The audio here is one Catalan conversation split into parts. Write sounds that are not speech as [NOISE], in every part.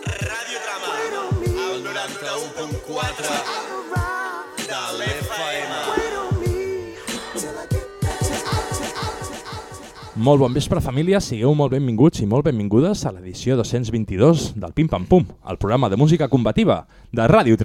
Radiodrama, el 91.4 de l'FM. Molt bon vespre, família. Sigueu molt benvinguts i molt benvingudes a l'edició 222 del Pim Pam Pum, el programa de música combativa de Ràdio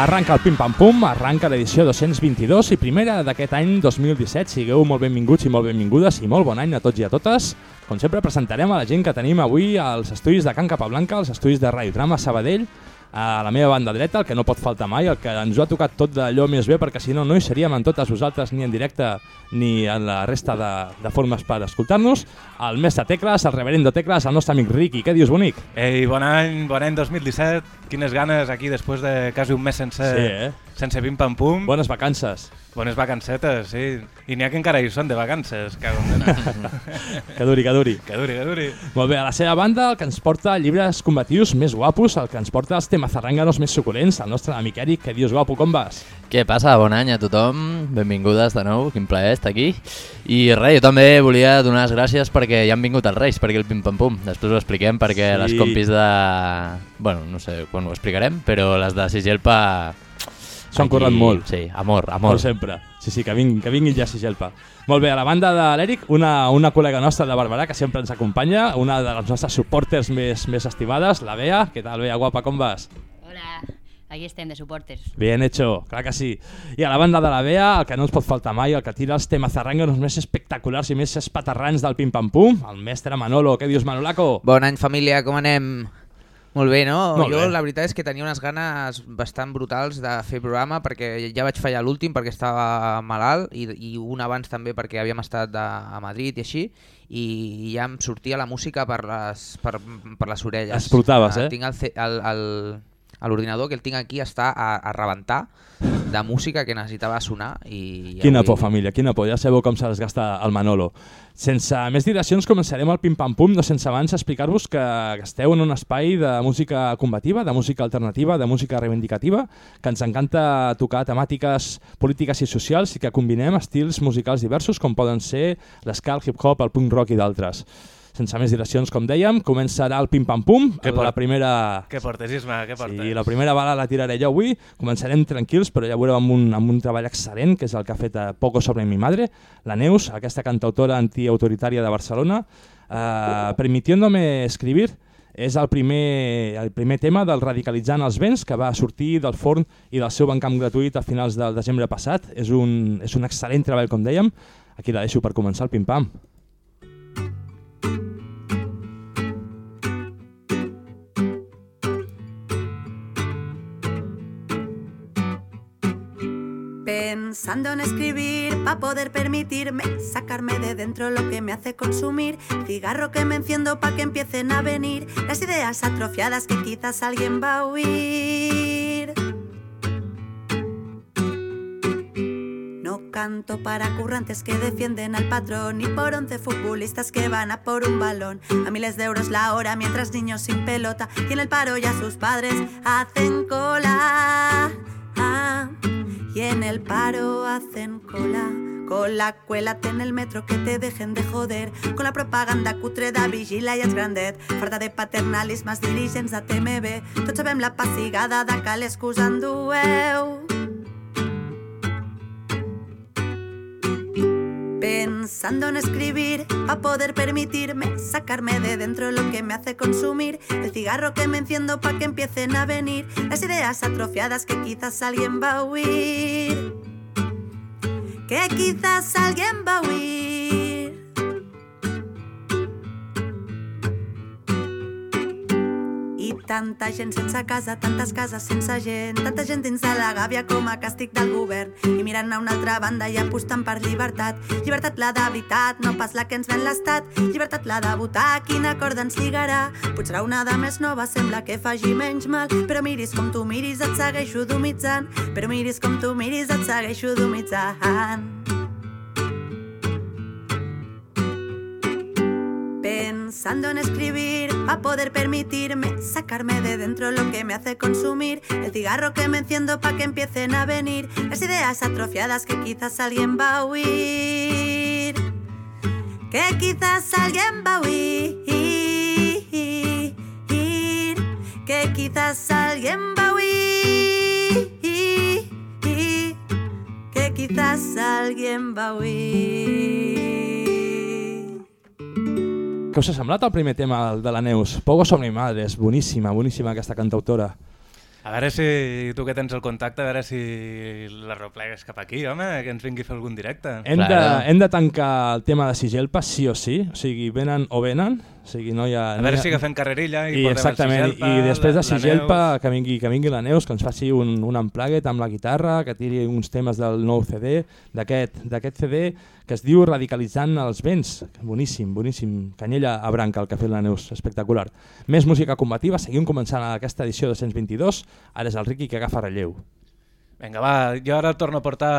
Arranca el Pim Pam Pum, arranca l'edició 222 i primera d'aquest any 2017. Sigueu molt benvinguts i molt benvingudes i molt bon any a tots i a totes. Com sempre presentarem a la gent que tenim avui als estudis de Can Capablanca, als estudis de Radio Trama Sabadell, a la meva banda dreta, el que no pot faltar mai, el que ens ho ha tocat tot d'allò més bé, perquè si no, no hi seríem en totes vosaltres, ni en directe, ni en la resta de, de formes per escoltar-nos. El mestre Tecles, el reverendo Tecles, el nostre amic Riqui. Què dius, bonic? Ei, bon any, bon any 2017. Quines ganes aquí després de quasi un mes sense, Sí, eh? Sense pim pam pum. Bones vacances. Bones vacancetes, sí. I n'hi ha que encara hi són de vacances. Que, [LAUGHS] Que duri, que duri. que duri, que duri. Molt bé, a la seva banda, el que ens porta llibres combatius més guapos, el que ens porta els temazarranganos més suculents, el nostre amic Eric. Què dius, guapo, com vas? Què passa? Bon any a tothom, benvingudes de nou, quin plaer estar aquí. I res, jo també volia donar les gràcies perquè ja han vingut els Reis, perquè el pim-pam-pum. Després ho expliquem perquè Sí. les compis de... Bueno, no sé quan ho explicarem, però les de Sigelpa... S'ho han aquí- currat molt. Sí, amor, Com amor. sempre. Sí, sí, que, ving, que vinguin ja si gelpa. Molt bé, a la banda de l'Eric, una, una col·lega nostra de Barberà que sempre ens acompanya, una de les nostres supporters més, més estimades, la Bea. Què tal, Bea, guapa, com vas? Hola, aquí estem de supporters. Bien hecho, clar que sí. I a la banda de la Bea, el que no ens pot faltar mai, el que tira els temazarranganos més espectaculars i més espaterrans del pim-pam-pum, el mestre Manolo. Què dius, Manolaco? Bon any, família, com anem? Molt bé, no? Molt jo bé. la veritat és que tenia unes ganes bastant brutals de fer programa perquè ja vaig fallar l'últim perquè estava malalt i, i un abans també perquè havíem estat de, a Madrid i així i ja em sortia la música per les, per, per les orelles. Explotaves, eh? Tinc el, el, el, l'ordinador que el tinc aquí està a, a rebentar de música que necessitava sonar i... Quina avui- por, família, quina por. Ja sabeu com se les gasta el Manolo. Sense més dilacions, començarem el pim-pam-pum, no sense abans explicar-vos que esteu en un espai de música combativa, de música alternativa, de música reivindicativa, que ens encanta tocar temàtiques polítiques i socials i que combinem estils musicals diversos com poden ser l'esca, el hip-hop, el punk rock i d'altres. Sense més dilacions, com dèiem, començarà el pim-pam-pum, Què la primera... Què portes, Isma? Què portes? Sí, la primera bala la tiraré jo avui. Començarem tranquils, però ja veureu amb un, amb un treball excel·lent, que és el que ha fet eh, Poco sobre mi madre, la Neus, aquesta cantautora antiautoritària de Barcelona, eh, permitiéndome escribir, és el primer, el primer tema del Radicalitzant els vents, que va sortir del forn i del seu bancamp gratuït a finals del desembre passat. És un, és un excel·lent treball, com dèiem. Aquí la deixo per començar el pim-pam. Pensando en escribir para poder permitirme sacarme de dentro lo que me hace consumir. Cigarro que me enciendo para que empiecen a venir las ideas atrofiadas que quizás alguien va a huir. No canto para currantes que defienden al patrón ni por once futbolistas que van a por un balón a miles de euros la hora mientras niños sin pelota y en el paro ya sus padres hacen cola. Ah, y en el paro hacen cola. Cola, cuélate en el metro que te dejen de joder. Con la propaganda cutre de vigila i els grandet. Farta de paternalismes dirigents de TMB. Tots sabem la passigada de cal excusa endueu. Pensando en escribir para poder permitirme sacarme de dentro lo que me hace consumir. El cigarro que me enciendo para que empiecen a venir las ideas atrofiadas que quizás alguien va a huir. Que quizás alguien va a huir tanta gent sense casa, tantes cases sense gent, tanta gent dins de la gàbia com a càstig del govern. I mirant a una altra banda i apostant per llibertat. Llibertat la de veritat, no pas la que ens ven l'estat. Llibertat la de votar, quina corda ens lligarà. Potser una de més nova sembla que faci menys mal, però miris com tu miris et segueixo domitzant. Però miris com tu miris et segueixo domitzant. Pensando en escribir para poder permitirme sacarme de dentro lo que me hace consumir, el cigarro que me enciendo para que empiecen a venir las ideas atrofiadas que quizás alguien va a huir, que quizás alguien va a huir, que quizás alguien va a huir, que quizás alguien va a huir. Què us ha semblat el primer tema el de la Neus? Pogo som mi madre, és boníssima, boníssima aquesta cantautora. A veure si tu que tens el contacte, a veure si la replegues cap aquí, home, que ens vingui a fer algun directe. Hem de, hem de tancar el tema de Sigelpa sí o sí, o sigui, venen o venen, o sigui, no hi ha... A no veure hi ha... si agafem carrerilla i, I exactament, el Sigelpa, i després de Sigelpa que vingui, que vingui la Neus, que ens faci un, un unplugged amb la guitarra, que tiri uns temes del nou CD, d'aquest d'aquest CD que es diu Radicalitzant els vents. Boníssim, boníssim. Canyella a branca el que ha fet la Neus, espectacular. Més música combativa, seguim començant aquesta edició 222, ara és el Riqui que agafa relleu. Vinga, va, jo ara torno a portar...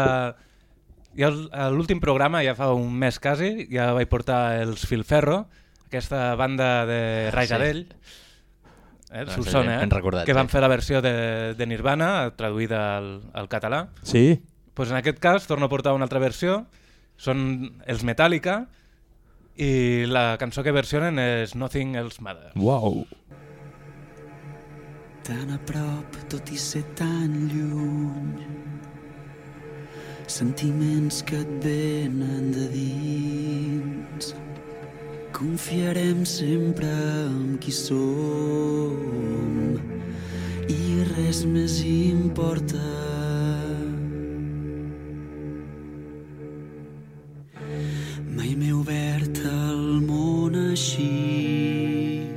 L'últim programa, ja fa un mes quasi, ja vaig portar els Filferro, aquesta banda de Rajadell, eh, Doncs Solsona, ben eh, recordat, que van sí. fer la versió de, de Nirvana, traduïda al, al català. Sí? pues en aquest cas torno a portar una altra versió, són els Metallica, i la cançó que versionen és Nothing Else Matters. Uau. Tan a prop, tot i ser tan lluny. Sentiments que et venen de dins. Confiarem sempre en qui som i res més importa. Mai m'he obert al món així.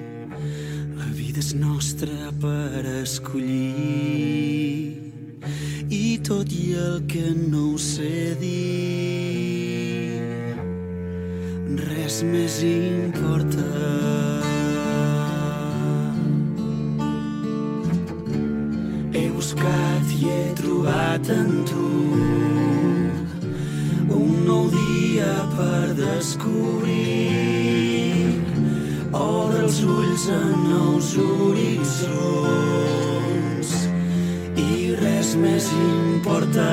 La vida és nostra per escollir i tot i el que no ho sé dir res més importa he buscat i he trobat en tu un nou dia per descobrir obre els ulls a nous horitzons i res més importa.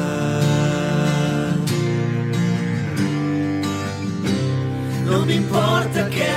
importa no m'importa què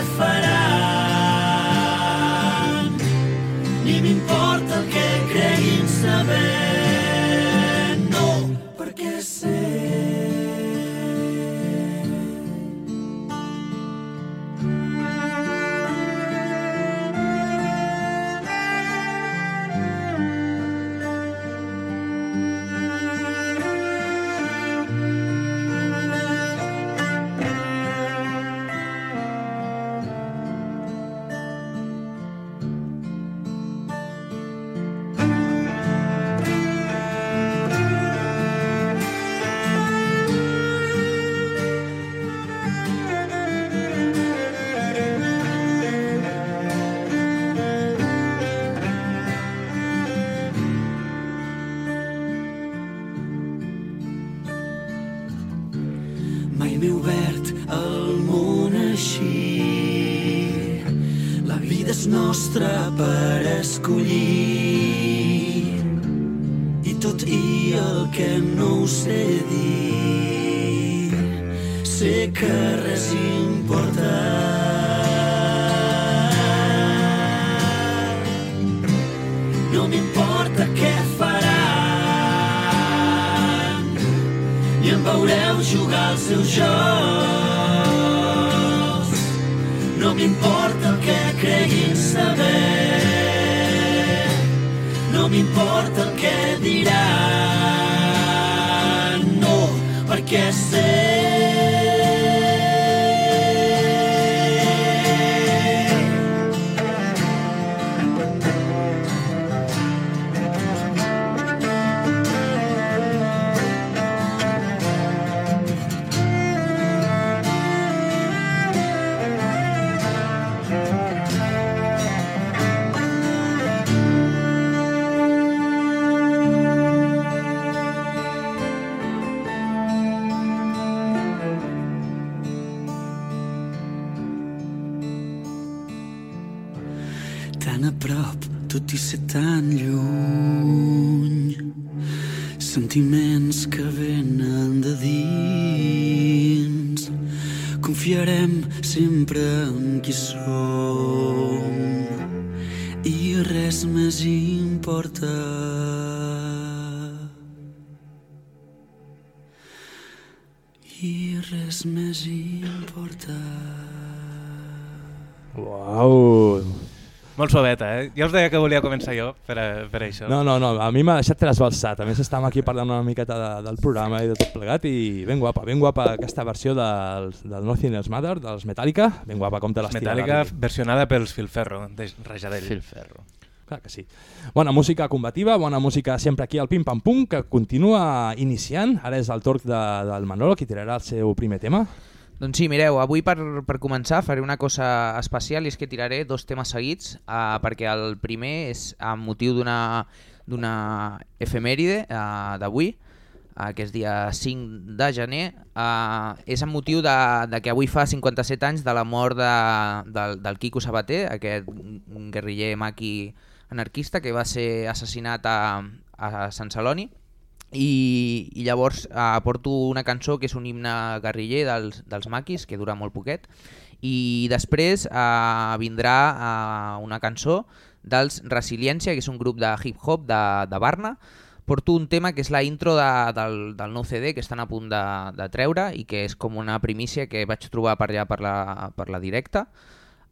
Uau! Molt suaveta, eh? Ja us deia que volia començar jo per, a, per això. No, no, no, a mi m'ha deixat trasbalsat. A més estàvem aquí parlant una miqueta de, del programa i de tot plegat i ben guapa, ben guapa aquesta versió del, del Nothing Else Matter, dels Metallica, ben guapa com te l'has tirat. Metallica versionada pels Filferro, de Rajadell. Filferro. Clar que sí. Bona música combativa, bona música sempre aquí al Pim Pam Pum, que continua iniciant. Ara és el torn de, del Manolo, qui tirarà el seu primer tema. Doncs sí, mireu, avui per, per començar faré una cosa especial i és que tiraré dos temes seguits uh, perquè el primer és amb motiu d'una efemèride uh, d'avui, uh, que és dia 5 de gener, uh, és amb motiu de, de que avui fa 57 anys de la mort de, del, del Quico Sabater, aquest guerriller maqui anarquista que va ser assassinat a, a Sant Celoni i, i llavors eh, porto una cançó que és un himne guerriller dels, dels maquis, que dura molt poquet, i després eh, vindrà eh, una cançó dels Resiliència, que és un grup de hip-hop de, de Barna. Porto un tema que és la intro de, del, del nou CD que estan a punt de, de treure i que és com una primícia que vaig trobar per allà per la, per la directa.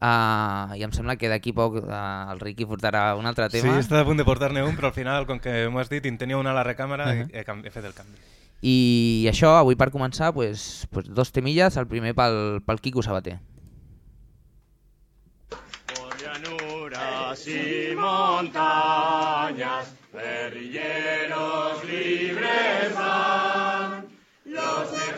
Uh, i em sembla que d'aquí poc uh, el Riqui portarà un altre Sí, tema. estava a punt de portar-ne un, però al final, com que m'ho has dit, en tenia una a la recàmera Uh i -huh. he, cam- he fet el canvi. I això, avui per començar, pues, pues dos temilles, el primer pel, pel Quico Sabater. Por llanuras y montañas, guerrilleros libres van, los mejores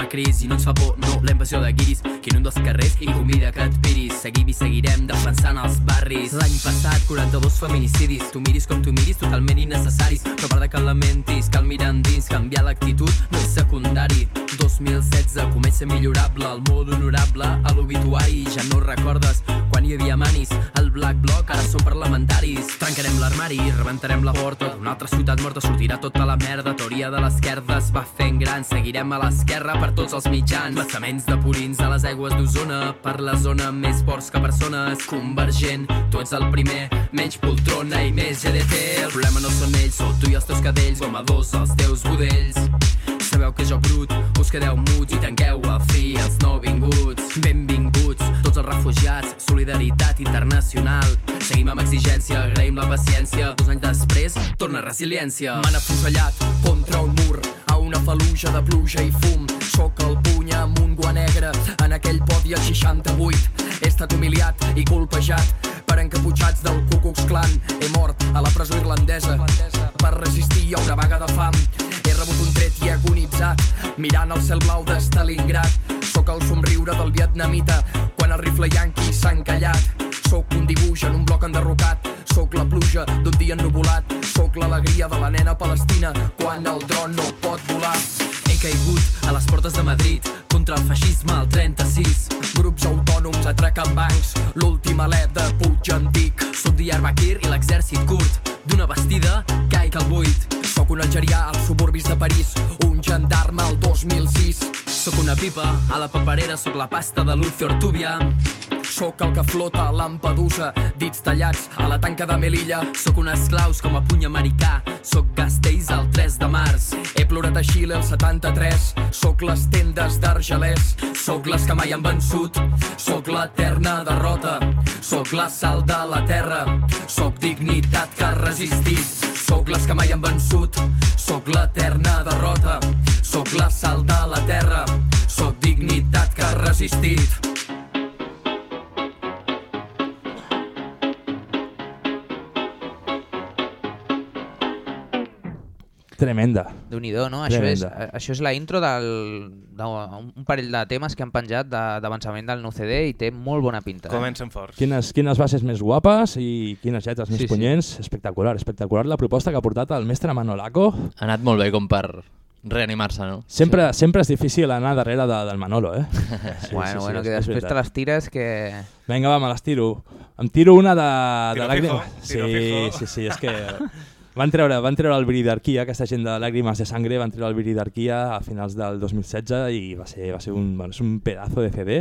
de l'enèsima crisi No ens fa por, no, la invasió de guiris Que inunda els carrers i convida que et piris. Seguim i seguirem defensant els barris. L'any passat 42 feminicidis. Tu miris com tu miris, totalment innecessaris. No val de que lamentis, cal mirar endins Canviar l'actitud no és secundari. 2016 comença millorable El mode honorable a l'obituari Ja no recordes hi havia manis. El Black Bloc ara són parlamentaris. Trencarem l'armari i rebentarem la porta d'una altra ciutat morta. Sortirà tota la merda. Teoria de l'esquerda es va fent gran. Seguirem a l'esquerra per tots els mitjans. Vessaments de purins a les aigües d'Osona. Per la zona més forts que persones. Convergent, tu ets el primer. Menys poltrona i més GDT. El problema no són ells, sou tu i els teus cadells. Com a dos els teus budells. Sabeu que jo brut, us quedeu muts i tanqueu a fi els nouvinguts. Benvinguts, tots els refugiats, solidaritat internacional. Seguim amb exigència, agraïm la paciència. Dos anys després, torna resiliència. M'han afusellat contra un mur, a una faluja de pluja i fum. Soc el puny amb un guà negre, en aquell podi al 68. He estat humiliat i colpejat per encaputxats del Ku Klux Klan. He mort a la presó irlandesa per resistir a una vaga de fam. He rebut un tret i agonitzat mirant el cel blau de Stalingrad. Sóc el somriure del vietnamita quan el rifle yanqui s'ha encallat. Sóc un dibuix en un bloc enderrocat. Sóc la pluja d'un dia ennuvolat. Sóc l'alegria de la nena palestina quan el dron no pot volar. He caigut a les portes de Madrid contra el feixisme al 36. Grups autònoms atracant bancs, l'últim alè de Puig Antic. Soc Diyarbakir i l'exèrcit curt d'una vestida caic al buit. Sóc un algerià als suburbis de París, un gendarme al 2006. Sóc una pipa a la paperera, sóc la pasta de Lucio Ortubia. Sóc el que flota a Lampedusa, dits tallats a la tanca de Melilla. Sóc un esclaus com a puny americà, sóc Gasteiz el 3 de març. He plorat a Xile el 73, sóc les tendes d'Argelès. Sóc les que mai han vençut, sóc l'eterna derrota. Sóc la sal de la terra, sóc dignitat que ha resistit. Sóc les que mai han vençut, sóc l'eterna derrota. Sóc la sal de la terra, sóc dignitat que ha resistit. Tremenda. déu nhi no? Això és, això és la intro del- d'un parell de temes que han penjat de- d'avançament del nou CD i té molt bona pinta. Eh? Comencen forts. Quines, quines bases més guapes i quines lletres més Sí, sí. punyents. Espectacular, espectacular la proposta que ha portat el mestre Manolaco. Ha anat molt bé com per reanimar-se, no? Sempre, sempre és difícil anar darrere de, del Manolo, eh? [LAUGHS] Sí, bueno, bueno, és- que és després te les tires que... Vinga, va, me les tiro. Em tiro una de, de Tiro làgrimes. fijo, Sí, tiro fijo. sí, sí, és que [LAUGHS] van treure, van treure el Viridarquia, aquesta gent de Làgrimes de Sangre, van treure el Viridarquia a finals del 2016 i va ser, va ser un, bueno, és un pedazo de CD.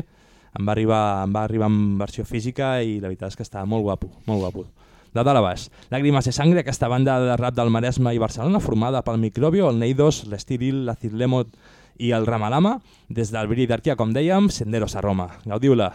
Em va, arribar, em va arribar en versió física i la veritat és que estava molt guapo, molt guapo. De dalt a baix. Làgrimes de Sangre, aquesta banda de rap del Maresme i Barcelona, formada pel Microbio, el Neidos, l'Estiril, l'Acid Lemot i el Ramalama, des del Viridarquia, com dèiem, Senderos a Roma. Gaudiu-la.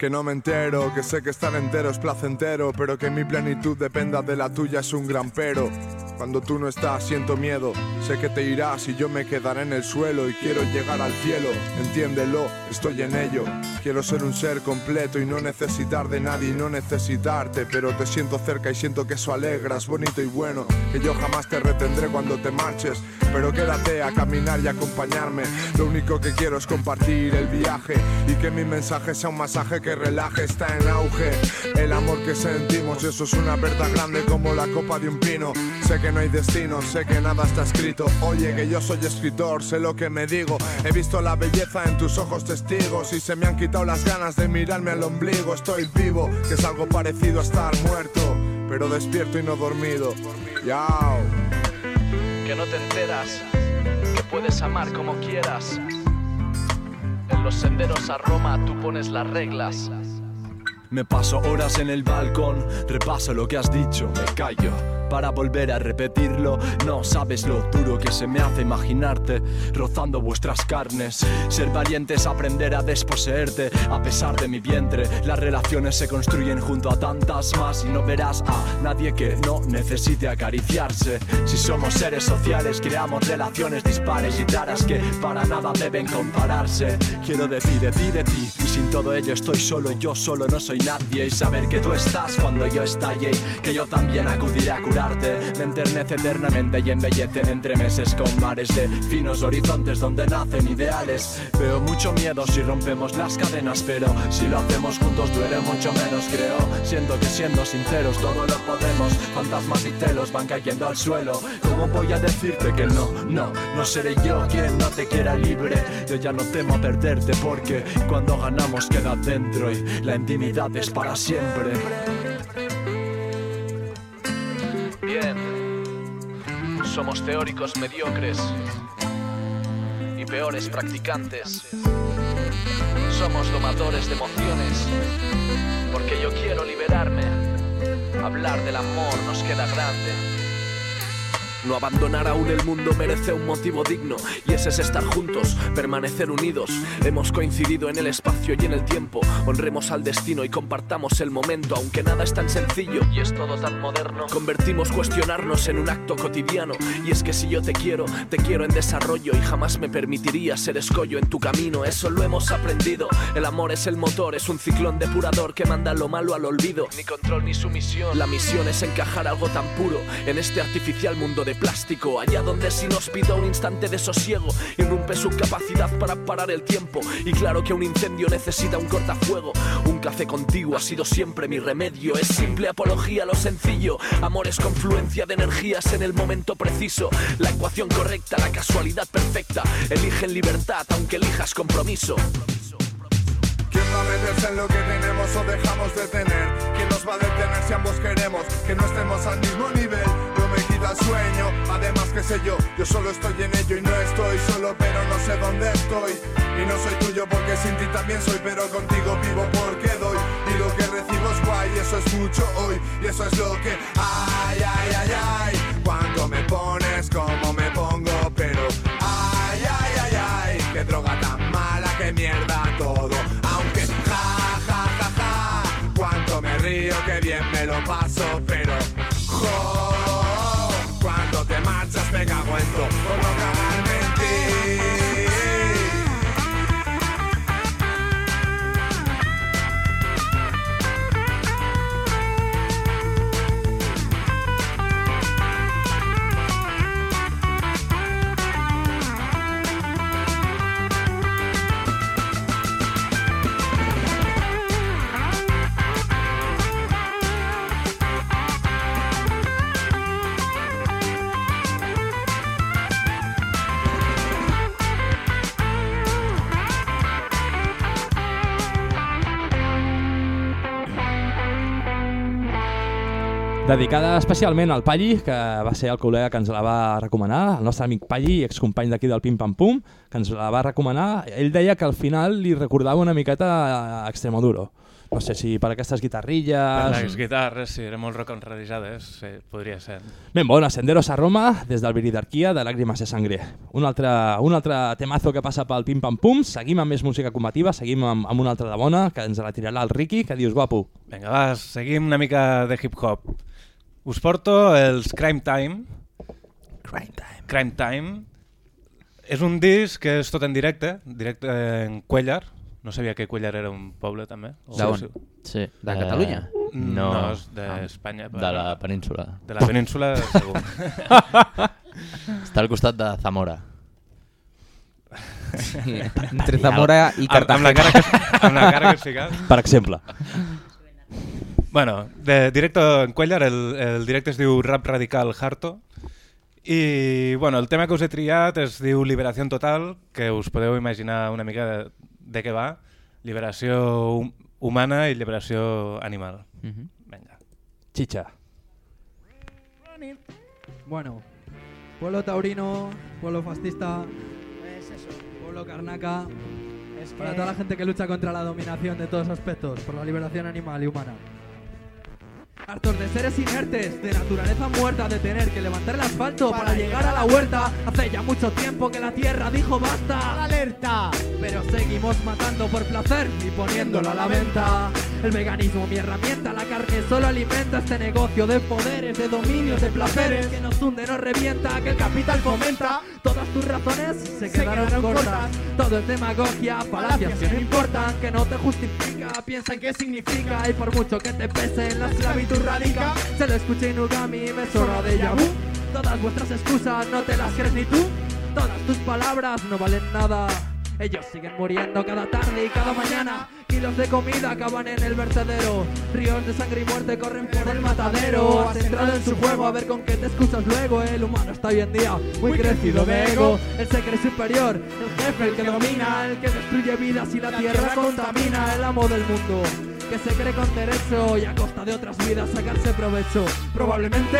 Que no me entero, que sé que estar entero es placentero, pero que mi plenitud dependa de la tuya es un gran pero. Cuando tú no estás siento miedo, sé que te irás y yo me quedaré en el suelo y quiero llegar al cielo, entiéndelo, estoy en ello. Quiero ser un ser completo y no necesitar de nadie y no necesitarte, pero te siento cerca y siento que eso alegra, es bonito y bueno, que yo jamás te retendré cuando te marches, pero quédate a caminar y acompañarme. Lo único que quiero es compartir el viaje y que mi mensaje sea un masaje que relaje, está en auge. El amor que sentimos, eso es una verdad grande como la copa de un pino. Sé que no hay destino, sé que nada está escrito. Oye, que yo soy escritor, sé lo que me digo. He visto la belleza en tus ojos testigos y se me han quitado las ganas de mirarme al ombligo. Estoy vivo, que es algo parecido a estar muerto, pero despierto y no dormido. Yao. que no te enteras, que puedes amar como quieras. En los senderos a Roma tú pones las reglas. Me paso horas en el balcón, repaso lo que has dicho, me callo para volver a repetirlo. No sabes lo duro que se me hace imaginarte rozando vuestras carnes. Ser valiente es aprender a desposeerte a pesar de mi vientre. Las relaciones se construyen junto a tantas más y no verás a nadie que no necesite acariciarse. Si somos seres sociales, creamos relaciones dispares y raras que para nada deben compararse. Quiero decir de ti, de ti, y sin todo ello estoy solo, yo solo no soy nadie. Y saber que tú estás cuando yo estalle, que yo también acudiré a curar arte me enternece eternamente y embellece entre meses con mares de finos horizontes donde nacen ideales. Veo mucho miedo si rompemos las cadenas, pero si lo hacemos juntos duele mucho menos, creo. Siento que siendo sinceros todo lo podemos. Fantasmas y celos van cayendo al suelo. ¿Cómo voy a decirte que no? No, no seré yo quien no te quiera libre. Yo ya no temo perderte porque cuando ganamos queda dentro y la intimidad es para siempre. Somos teóricos mediocres y peores practicantes. Somos domadores de emociones porque yo quiero liberarme. Hablar del amor nos queda grande. No abandonar aún el mundo merece un motivo digno y ese es estar juntos, permanecer unidos. Hemos coincidido en el espacio y en el tiempo. Honremos al destino y compartamos el momento, aunque nada es tan sencillo Y es todo tan moderno. Convertimos cuestionarnos en un acto cotidiano. Y es que si yo te quiero, te quiero en desarrollo y jamás me permitiría ser escollo en tu camino. Eso lo hemos aprendido. El amor es el motor, es un ciclón depurador que manda lo malo al olvido. Ni control ni sumisión. La misión es encajar algo tan puro en este artificial mundo de plástico, allá donde es inhóspito un instante de sosiego, irrumpe su capacidad para parar el tiempo. Y claro que un incendio necesita un cortafuego. Un café contigo ha sido siempre mi remedio. Es simple apología lo sencillo. Amor es confluencia de energías en el momento preciso. La ecuación correcta, la casualidad perfecta. Elige en libertad, aunque elijas compromiso. ¿Quién va a meterse en lo que tenemos o dejamos de tener? ¿Quién nos va a detener si ambos queremos que no estemos al mismo nivel? El sueño, además que sé yo, yo solo estoy en ello y no estoy solo, pero no sé dónde estoy. Y no soy tuyo porque sin ti también soy, pero contigo vivo porque doy. Y lo que recibo es guay, eso es mucho hoy, y eso es lo que ay, ay, ay, ay. Cuando me pones como me pongo, pero ay, ay, ay, ay. Qué droga tan mala, qué mierda todo. Aunque ja, ja, ja, ja. Cuánto me río, qué bien me lo paso, pero Dedicada especialment al Palli, que va ser el col·lega que ens la va recomanar, el nostre amic Palli, excompany d'aquí del Pim Pam Pum, que ens la va recomanar. Ell deia que al final li recordava una miqueta a Extremoduro. No sé si per aquestes guitarrilles... Les guitarres, sí, eren molt reconrealitzades, sí, podria ser. Ben bona, Senderos a Roma, des del Viridarquia, de Làgrimes de Sangre. Un altre, un altre temazo que passa pel Pim Pam Pum, seguim amb més música combativa, seguim amb, amb una altra de bona, que ens la tirarà el Ricky, que dius, guapo. Vinga, va, seguim una mica de hip-hop. Us porto els Crime Time. Crime Time. Crime Time. És un disc que és tot en directe, directe en Cuellar. No sabia que Cuellar era un poble, també. D'on? Sí. De Catalunya? No, No. és d'Espanya. De la península. De la península, segur. [LAUGHS] Està al costat de Zamora. Sí, entre Zamora i Amb- Amb la cara que, amb la cara que has ficat. Per exemple. Bueno, de directo en Cuellar, el, el directe es diu Rap Radical Harto. I bueno, el tema que us he triat es diu Liberació Total, que us podeu imaginar una mica de, de què va. Liberació hum- humana i liberació animal. Vinga. Chicha. Bueno, pueblo taurino, pueblo fascista, pueblo carnaca, para toda la gente que lucha contra la dominación de todos aspectos, por la liberación animal y humana. Hartos de seres inertes, de naturaleza muerta, de tener que levantar el asfalto para llegar a la huerta. Hace ya mucho tiempo que la tierra dijo basta. ¡Alerta! Pero seguimos matando por placer y poniéndolo a la venta. El veganismo, mi herramienta, la carne solo alimenta este negocio de poderes, de dominios, de placeres que nos hunde, nos revienta, que el capital fomenta. Todas tus razones se quedaron cortas. Todo es demagogia, falacias que no importan, que no te justifica. Piensa en qué significa y por mucho que te pese, la esclavitud Se lo escuché Inugami y me suena de vu. Todas vuestras excusas no te las crees ni tú. Todas tus palabras no valen nada. Ellos siguen muriendo cada tarde y cada mañana. Kilos de comida acaban en el vertedero. Ríos de sangre y muerte corren por el matadero. Has entrado en su juego a ver con qué te excusas luego. El humano está hoy en día muy crecido de ego. El se superior, el jefe, el que domina, el que destruye vidas y la tierra contamina. El amo del mundo que se cree con derecho y a costa de otras vidas sacarse provecho. Probablemente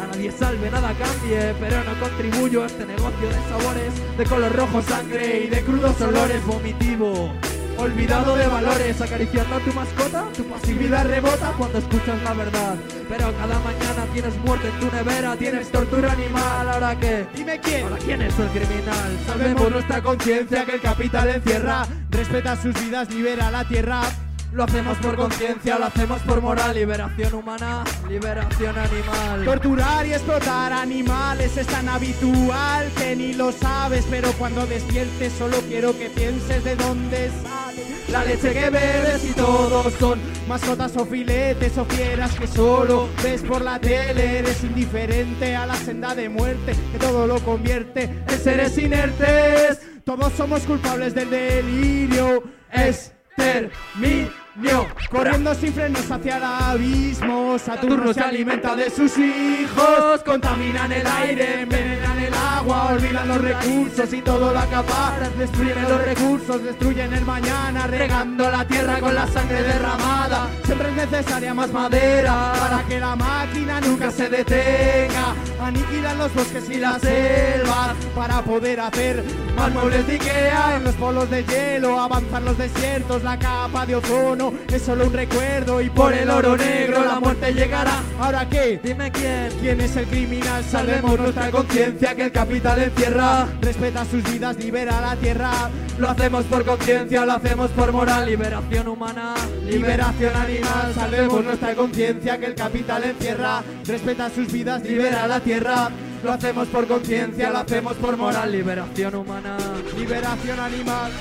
a nadie salve, nada cambie, pero no contribuyo a este negocio de sabores, de color rojo sangre y de crudos olores vomitivo. Olvidado de valores, acariciando a tu mascota, tu pasividad rebota cuando escuchas la verdad. Pero cada mañana tienes muerte en tu nevera, tienes tortura animal, ¿ahora qué? Dime quién, ¿ahora quién es el criminal? Salvemos nuestra conciencia que el capital encierra, respeta sus vidas, libera la tierra. Lo hacemos por conciencia, lo hacemos por moral, liberación humana, liberación animal. Torturar y explotar animales es tan habitual que ni lo sabes, pero cuando despiertes solo quiero que pienses de dónde sale La leche que bebes y todos son mascotas o filetes o fieras que solo ves por la tele. Eres indiferente a la senda de muerte que todo lo convierte en seres inertes. Todos somos culpables del delirio. Corriendo sin frenos hacia el abismo. Saturno se alimenta de sus hijos. Contaminan el aire, envenenan el agua, olvidan los recursos y todo lo acaparan. Destruyen los recursos, destruyen el mañana, regando la tierra con la sangre derramada. Siempre es necesaria más madera para que la máquina nunca se detenga. Aniquilan los bosques y las selvas para poder hacer más muebles de Ikea en los polos de hielo. Avanzan los desiertos, la capa de ozono es solo un recuerdo y por el oro negro la muerte llegará. ¿Ahora qué? Dime quién. ¿Quién es el criminal? Salvemos nuestra conciencia que el capital encierra. Respeta sus vidas, libera la tierra. Lo hacemos por conciencia, lo hacemos por moral, liberación humana, Liberación animal, salvemos nuestra conciencia que el capital encierra. Respeta sus vidas, libera la tierra. Lo hacemos por conciencia, lo hacemos por moral, liberación humana. Liberación animal.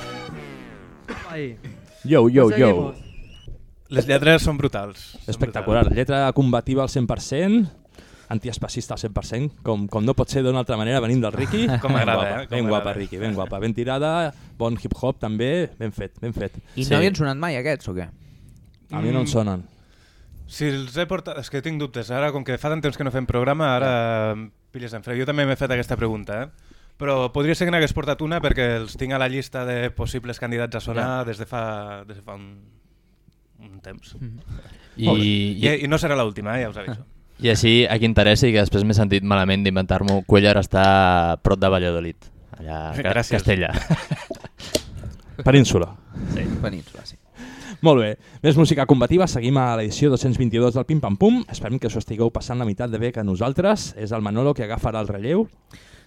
Ahí. Yo, yo, yo. Les lletres són brutals. Espectacular. Lletra combativa al 100%, antiespacista al 100%, com, com no pot ser d'una altra manera venint del Ricky. [LAUGHS] Com Ben m'agrada, guapa, eh? Com Ben guapa. Ricky, ben guapa. Ben tirada, bon hip-hop també, ben fet, ben fet. I no havien sonat mai aquests o què? A mi no em sonen. Si els he portat... És que tinc dubtes. Ara, com que fa tant temps que no fem programa, ara ja. pilles en fred. Jo també m'he fet aquesta pregunta, eh? Però podria ser que n'hagués portat una perquè els tinc a la llista de possibles candidats a sonar Ja. des de fa, des de fa un, un temps. I- Molt bé. i- I, I no serà l'última, eh? ja us aviso. I així, a qui interessi, que després m'he sentit malament d'inventar-m'ho, Cuellar està a prop de Valladolid, allà a Gràcies. Castella. [LAUGHS] Península. Sí. Península, sí. Molt bé. Més música combativa. Seguim a l'edició 222 del Pim Pam Pum. Esperem que us estigueu passant la meitat de bé que nosaltres. És el Manolo que agafarà el relleu.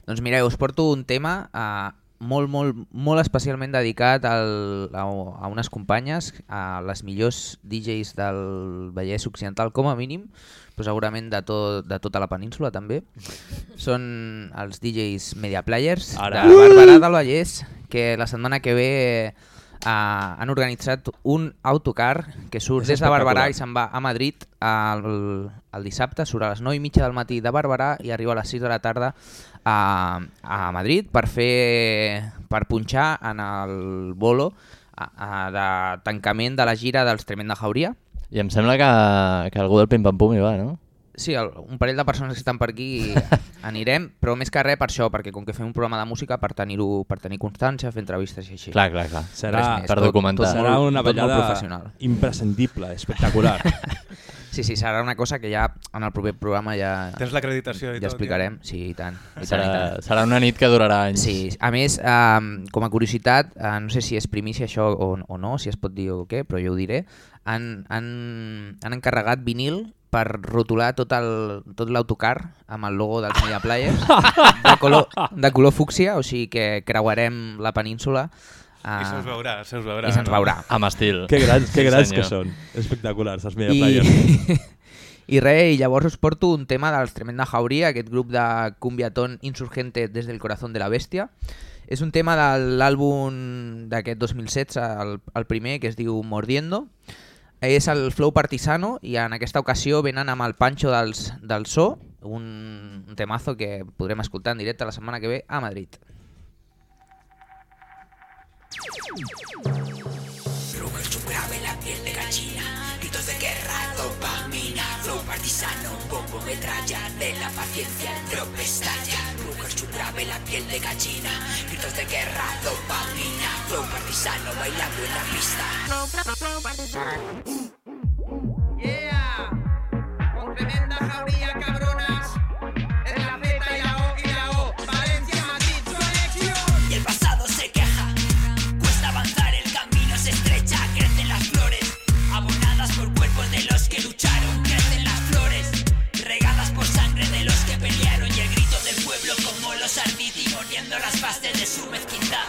Doncs mireu, us porto un tema uh, molt, molt, molt especialment dedicat al, a, a unes companyes, a les millors DJs del Vallès Occidental, com a mínim, però segurament de, tot, de tota la península també. Són els DJs Media Players Ara. de Barberà del Vallès, que la setmana que ve uh, han organitzat un autocar que surt És des de Barberà i se'n va a Madrid el, el dissabte, surt a les 9 i mitja del matí de Barberà i arriba a les 6 de la tarda a, a Madrid per fer per punxar en el bolo a, a, de tancament de la gira dels Tremenda Jauria. I em sembla que, que algú del Pim Pam Pum hi va, no? Sí, el, un parell de persones que estan per aquí [LAUGHS] anirem, però més que res per això, perquè com que fem un programa de música per tenir-ho per tenir constància, fer entrevistes i així. Clar, clar, clar. Serà, més, tot- tot serà molt- una ballada imprescindible, espectacular. [LAUGHS] Sí, sí, serà una cosa que ja en el proper programa ja... Tens l'acreditació i ja tot, explicarem, sí, i tant. I tant, i Serà, tant. serà una nit que durarà anys. Sí, a més, um, com a curiositat, uh, no sé si és primícia això o, o no, si es pot dir o què, però jo ho diré, han, han, han encarregat vinil per rotular tot el- tot l'autocar amb el logo dels Media Players de color, de color fúcsia, o sigui que creuarem la península uh, I se'ls veurà, se'ls veurà. I se'ns no? veurà. Amb estil. que grans, que, Sí, grans que són. Espectaculars, els Media I, Players. [LAUGHS] I res, i llavors us porto un tema dels Tremenda Jauría, aquest grup de cumbiatón insurgente des del corazón de la bèstia. És un tema de l'àlbum d'aquest 2016, el, el primer, que es diu Mordiendo. és el Flow Partisano i en aquesta ocasió venen amb el Pancho dels, del So, un, un temazo que podrem escoltar en directe la setmana que ve a Madrid. Su grave la piel de gallina. Gritos de guerra, dopamina Flow partisano, bombo metralla De la paciencia el drop estalla. Grave la piel de gallina. Gritos de guerra, dopamina Flow partisano bailando en la pista. Yeah, de su mezquindad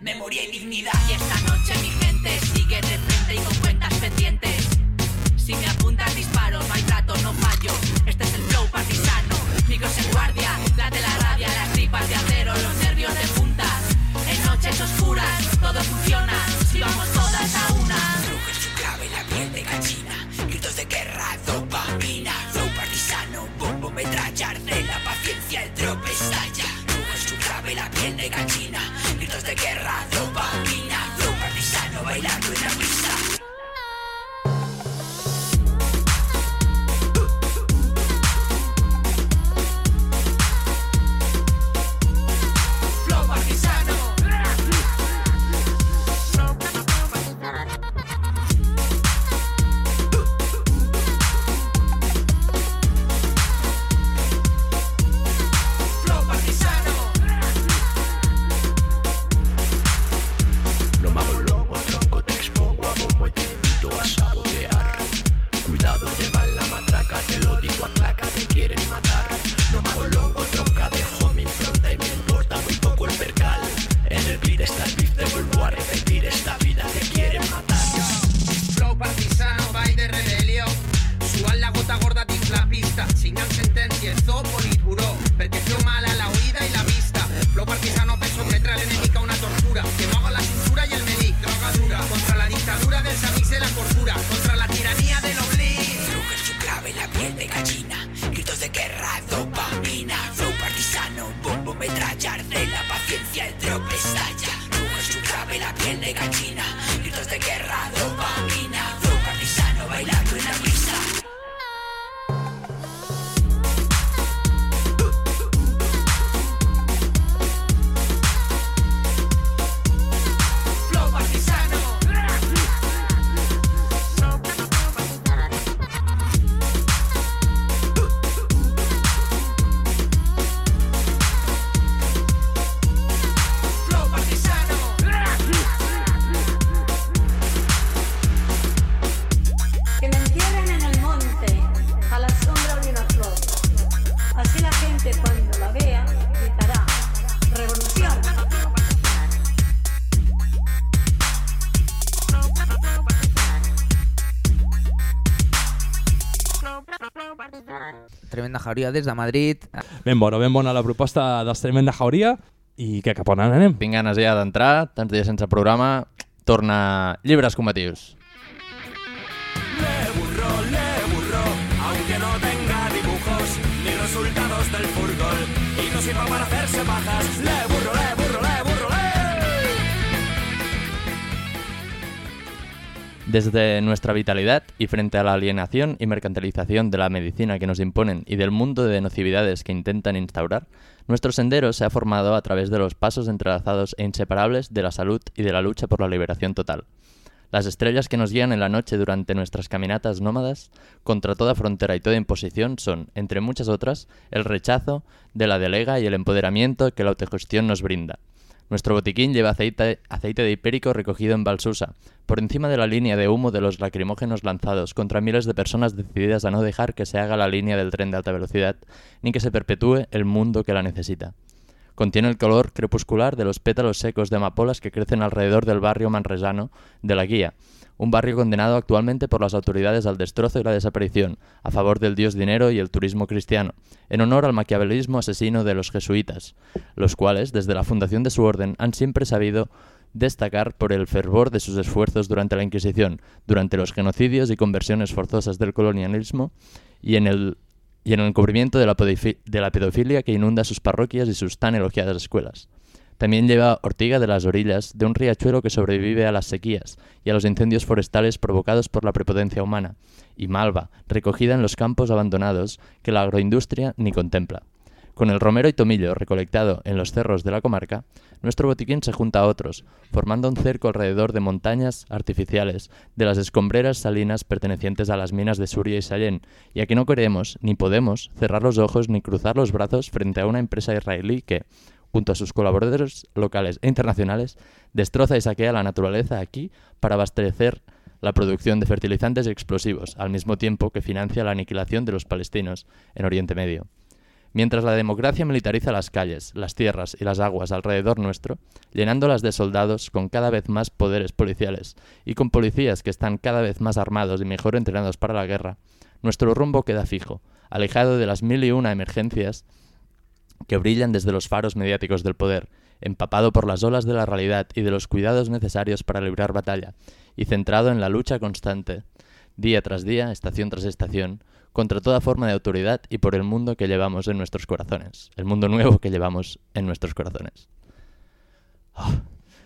Memoria y dignidad Y esta noche mi gente sigue de frente y con cuentas pendientes. Si me apuntas disparo, no trato, no fallo. Este es el flow partisano. Micros en guardia, la de la rabia, las tripas de acero, los nervios de punta. En noches oscuras todo funciona. Si vamos todas a una. Brujas su clave, la piel de gallina Gritos de guerra, dopamina Flow partisano, bombo metralla Arde la paciencia, el drop de guerra, dopamina Flow partisano, bailando en Jauria des de Madrid. Ben bona, ben bona la proposta dels Tremenda Jauria. I què, cap on anem? Tinc ganes ja d'entrar, tants dies sense programa, torna llibres combatius. burro, le burro, aunque no tenga dibujos ni resultados del fútbol y no sirva para hacerse pajas. Le burro, le burro, le burro, Desde nuestra vitalidad y frente a la alienación y mercantilización de la medicina que nos imponen y del mundo de nocividades que intentan instaurar, nuestro sendero se ha formado a través de los pasos entrelazados e inseparables de la salud y de la lucha por la liberación total. Las estrellas que nos guían en la noche durante nuestras caminatas nómadas contra toda frontera y toda imposición son, entre muchas otras, el rechazo de la delega y el empoderamiento que la autogestión nos brinda. Nuestro botiquín lleva aceite, aceite de hipérico recogido en Balsusa, por encima de la línea de humo de los lacrimógenos lanzados contra miles de personas decididas a no dejar que se haga la línea del tren de alta velocidad, ni que se perpetúe el mundo que la necesita. Contiene el color crepuscular de los pétalos secos de amapolas que crecen alrededor del barrio manresano de La Guía, un barrio condenado actualmente por las autoridades al destrozo y la desaparición, a favor del dios dinero y el turismo cristiano, en honor al maquiavelismo asesino de los jesuitas, los cuales, desde la fundación de su orden, han siempre sabido destacar por el fervor de sus esfuerzos durante la Inquisición, durante los genocidios y conversiones forzosas del colonialismo y en el, y en el encubrimiento de la, de la pedofilia que inunda sus parroquias y sus tan elogiadas escuelas. También lleva ortiga de las orillas de un riachuelo que sobrevive a las sequías y a los incendios forestales provocados por la prepotencia humana, y malva, recogida en los campos abandonados que la agroindustria ni contempla. Con el romero y tomillo recolectado en los cerros de la comarca, nuestro botiquín se junta a otros, formando un cerco alrededor de montañas artificiales, de las escombreras salinas pertenecientes a las minas de Suria y Sallén, y aquí no queremos, ni podemos, cerrar los ojos ni cruzar los brazos frente a una empresa israelí que, junto a sus colaboradores locales e internacionales, destroza y saquea la naturaleza aquí para abastecer la producción de fertilizantes y explosivos, al mismo tiempo que financia la aniquilación de los palestinos en Oriente Medio. Mientras la democracia militariza las calles, las tierras y las aguas alrededor nuestro, llenándolas de soldados con cada vez más poderes policiales y con policías que están cada vez más armados y mejor entrenados para la guerra, nuestro rumbo queda fijo, alejado de las mil y una emergencias que brillan desde los faros mediáticos del poder, empapado por las olas de la realidad y de los cuidados necesarios para librar batalla, y centrado en la lucha constante, día tras día, estación tras estación, contra toda forma de autoridad y por el mundo que llevamos en nuestros corazones, el mundo nuevo que llevamos en nuestros corazones.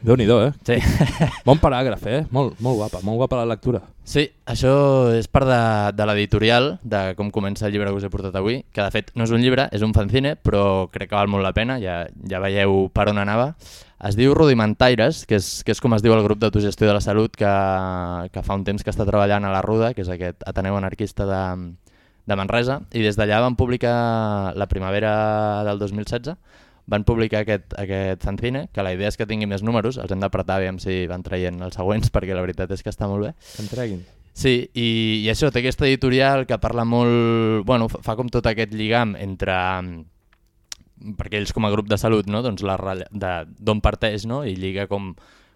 Déu-n'hi-do, eh? Sí. [LAUGHS] Bon paràgraf, eh? Molt, molt guapa, molt guapa la lectura. Sí, això és part de, de l'editorial, de com comença el llibre que us he portat avui, que de fet no és un llibre, és un fanzine, però crec que val molt la pena, ja, ja veieu per on anava. Es diu Rudimentaires, que és, que és com es diu el grup d'autogestió de la salut que, que fa un temps que està treballant a la Ruda, que és aquest Ateneu anarquista de, de Manresa, i des d'allà van publicar la primavera del 2016 van publicar aquest, aquest fanzine, que la idea és que tingui més números, els hem d'apretar aviam si van traient els següents, [LAUGHS] perquè la veritat és que està molt bé. Que en treguin. Sí, i, i això, té aquesta editorial que parla molt... Bueno, fa, com tot aquest lligam entre... perquè ells com a grup de salut, no? doncs d'on parteix, no? i lliga com,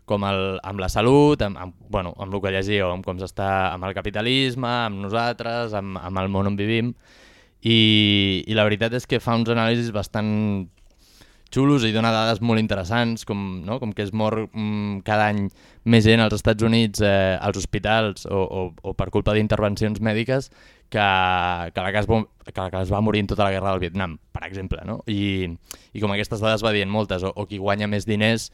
com el, amb la salut, amb, amb, bueno, amb el que llegíeu, amb com s'està amb el capitalisme, amb nosaltres, amb, amb el món on vivim, i, i la veritat és que fa uns anàlisis bastant xulos i dona dades molt interessants, com, no? com que es mor mm, cada any més gent als Estats Units eh, als hospitals o, o, o per culpa d'intervencions mèdiques que, que, la que, es, que la que es va morir en tota la guerra del Vietnam, per exemple. No? I, I com aquestes dades va dient moltes, o, o qui guanya més diners,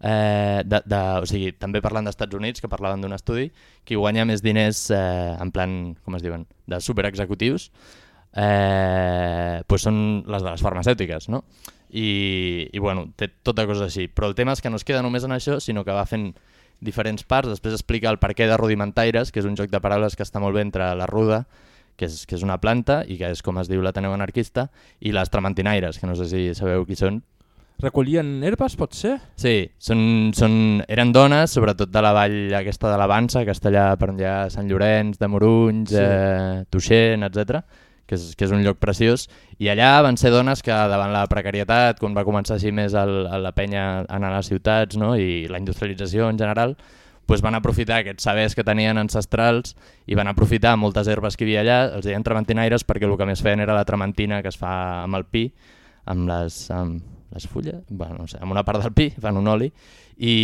eh, de, de, o sigui, també parlant d'Estats Units, que parlaven d'un estudi, qui guanya més diners eh, en plan, com es diuen, de superexecutius, eh, pues són les de les farmacèutiques, no? I, i bueno, té tota cosa així. Però el tema és que no es queda només en això, sinó que va fent diferents parts, després explica el perquè de rudimentaires, que és un joc de paraules que està molt bé entre la ruda, que és, que és una planta i que és com es diu l'Ateneu anarquista, i les trementinaires, que no sé si sabeu qui són. Recollien herbes, pot ser? Sí, són, són, eren dones, sobretot de la vall aquesta de l'Avança, Castellà per on hi ha Sant Llorenç, de Morunys, Sí. eh, Tuixent, etc que és, que és un lloc preciós, i allà van ser dones que davant la precarietat, quan va començar així més el, a la penya anar a les ciutats no? i la industrialització en general, pues van aprofitar aquests sabers que tenien ancestrals i van aprofitar moltes herbes que hi havia allà, els deien trementinaires perquè el que més feien era la trementina que es fa amb el pi, amb les, amb les fulles, bueno, no sé, amb una part del pi, fan un oli, i,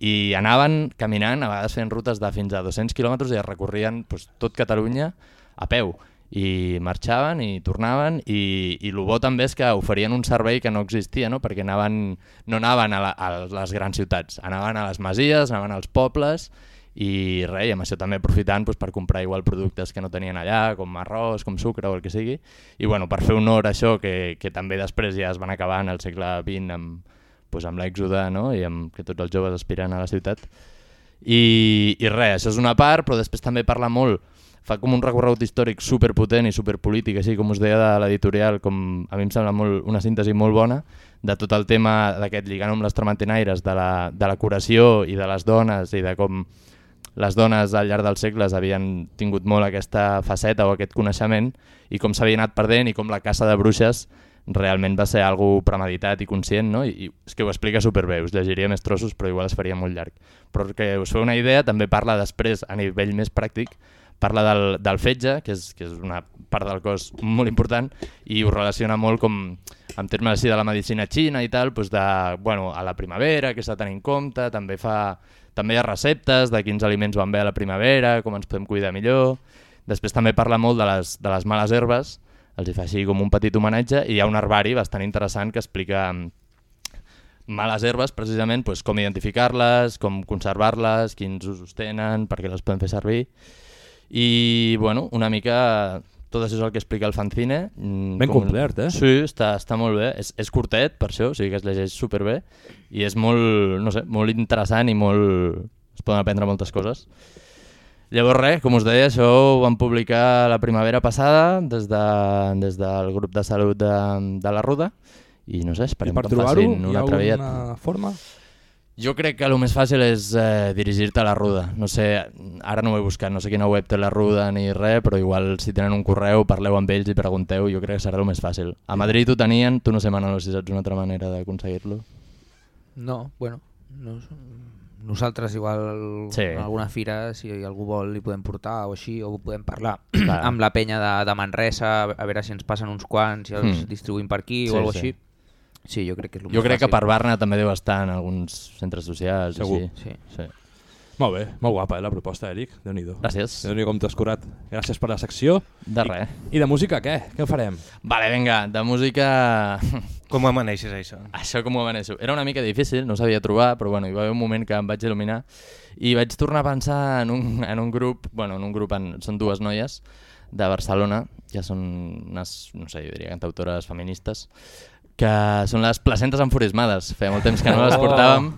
i anaven caminant, a vegades fent rutes de fins a 200 quilòmetres i recorrien pues, tot Catalunya a peu i marxaven i tornaven i, i el bo també és que oferien un servei que no existia, no? perquè anaven, no anaven a, la, a les grans ciutats, anaven a les masies, anaven als pobles i res, i amb això també aprofitant doncs, per comprar igual productes que no tenien allà, com arròs, com sucre o el que sigui, i bueno, per fer honor a això, que, que també després ja es van acabar en el segle XX amb, doncs, amb l'èxode no? i amb que tots els joves aspiren a la ciutat. I, I res, això és una part, però després també parla molt fa com un recorregut històric superpotent i superpolític, així com us deia de l'editorial, com a mi em sembla molt, una síntesi molt bona, de tot el tema d'aquest lligant amb les trementinaires, de la, de la curació i de les dones i de com les dones al llarg dels segles havien tingut molt aquesta faceta o aquest coneixement i com s'havia anat perdent i com la caça de bruixes realment va ser algo premeditat i conscient, no? I, i és que ho explica superbé, us llegiria més trossos però igual es faria molt llarg. Però que us feu una idea, també parla després a nivell més pràctic parla del, del fetge, que és, que és una part del cos molt important, i ho relaciona molt com en termes així de la medicina xina i tal, doncs de, bueno, a la primavera, que s'ha de tenir en compte, també fa també hi ha receptes de quins aliments van bé a la primavera, com ens podem cuidar millor. Després també parla molt de les, de les males herbes, els hi fa així com un petit homenatge, i hi ha un herbari bastant interessant que explica mm, males herbes, precisament, doncs, com identificar-les, com conservar-les, quins usos tenen, per què les podem fer servir. I, bueno, una mica tot això és el que explica el fanzine. mm, Ben com- complert, eh? Sí, està, està molt bé. És, és curtet, per això, o sigui que es llegeix superbé. I és molt, no sé, molt interessant i molt... es poden aprendre moltes coses. Llavors res, com us deia, això ho vam publicar la primavera passada des, de, des del grup de salut de, de la Ruda i no sé, I esperem per que en facin hi un ha altre bitllet. alguna forma? Jo crec que el més fàcil és eh, dirigir-te a la Ruda. No sé, ara no ho he buscat, no sé quina web té la Ruda ni res, però igual si tenen un correu, parleu amb ells i pregunteu, jo crec que serà el més fàcil. A Madrid ho tenien, tu no sé, Manolo, si saps una altra manera d'aconseguir-lo. No, bueno, no, nosaltres igual Sí. en alguna fira, si algú vol, li podem portar o així, o podem parlar [CLEARS THROAT] Clar. amb la penya de, de Manresa, a veure si ens passen uns quants i els Mm. distribuïm per aquí Sí, o alguna sí. així. Sí, jo crec que és el Jo més crec que fàcil. per Barna també deu estar en alguns centres socials. Segur. Així. Sí. sí. Molt bé, molt guapa eh, la proposta, Eric. Déu-n'hi-do. Gràcies. Déu-n'hi-do com t'has curat. Gràcies per la secció. De I, res. I de música què? Què farem? Vale, vinga, de música... Com ho amaneixes, això? Això com ho amaneixo. Era una mica difícil, no sabia trobar, però bueno, hi va haver un moment que em vaig il·luminar i vaig tornar a pensar en un, en un grup, bueno, en un grup, en, són dues noies de Barcelona, ja són unes, no sé, jo diria cantautores feministes, que són les placentes enfurismades. Feia molt temps que no les Oh. portàvem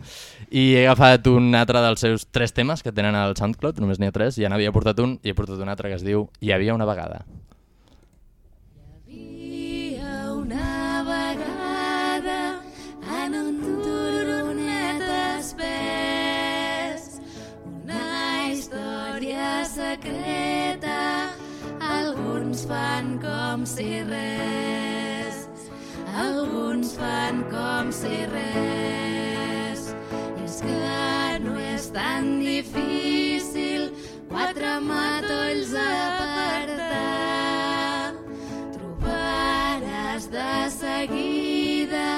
i he agafat un altre dels seus tres temes que tenen al SoundCloud, només n'hi ha tres, ja n'havia portat un i he portat un altre que es diu Hi havia una vegada. havia una vegada en un turonet espès una història secreta alguns fan com si res alguns fan com si res. I és que no és tan difícil quatre matolls apartar. Trobaràs de seguida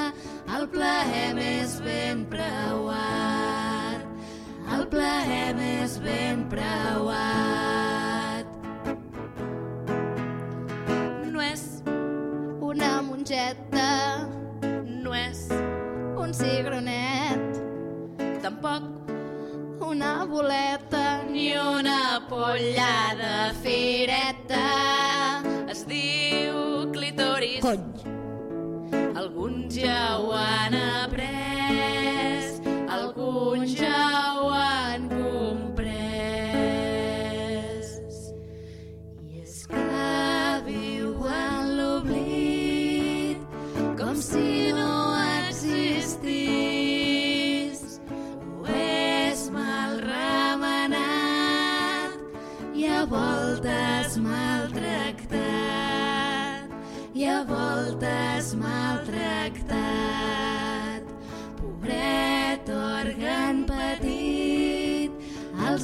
el plaer més ben preuat. El plaer més ben preuat mongeta no és un cigronet tampoc una boleta ni una polla de fireta es diu clitoris Cony. alguns ja ho han après alguns ja no és i a voltes maltractat. I a voltes maltractat.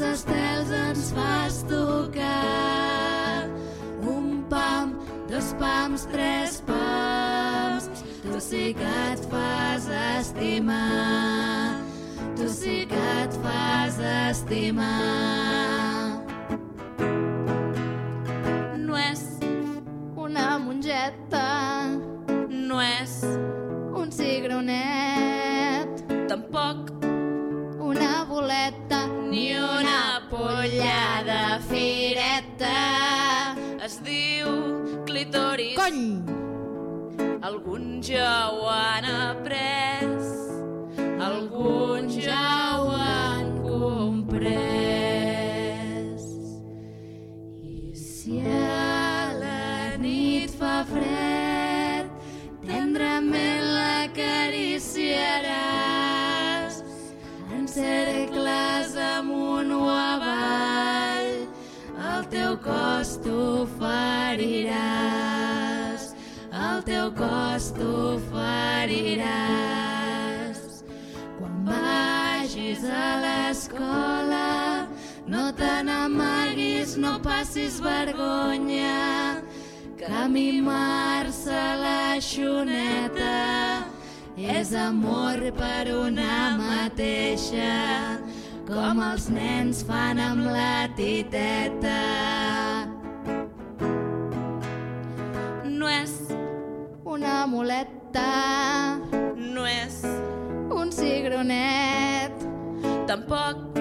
Estels ens tocar. Un pam, dos pams, tres pams sí que et fas estimar. Tu sí que et fas estimar. No és una mongeta no és un cigronet tampoc una boleta ni una polla de fireta. Es diu clitoris. Cony alguns ja ho han après alguns ja ho han comprès. I si a la nit fa fred tendrament l'acariciaràs en cercles amunt o avall el teu cos t'oferiràs teu cos t'oferiràs quan vagis a l'escola no te n'amaguis, no passis vergonya que mimar-se la xoneta és amor per una mateixa, com els nens fan amb la titeta. Una muleta, no és un cigronet, tampoc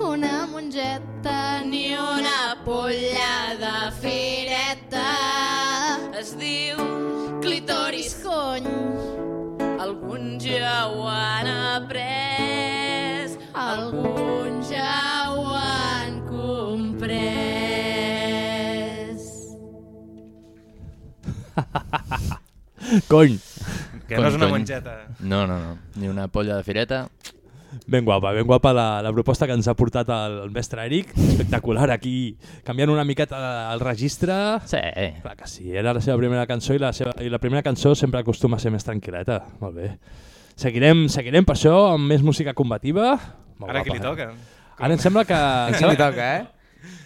una mongeta. ni una polla de fireta. Es diu clitoris, cony. Alguns ja ho han après, alguns ja Cony. Que no és una mongeta. No, no, no. Ni una polla de fireta. Ben guapa, ben guapa la, la proposta que ens ha portat el, el mestre Eric. Espectacular, aquí canviant una miqueta el registre. Sí. Clar que sí, era la seva primera cançó i la, seva, i la primera cançó sempre acostuma a ser més tranquil·leta. Molt bé. Seguirem, seguirem per això amb més música combativa. Molt Ara qui guapa, li toca? Ara em sembla que... A qui li toca, eh?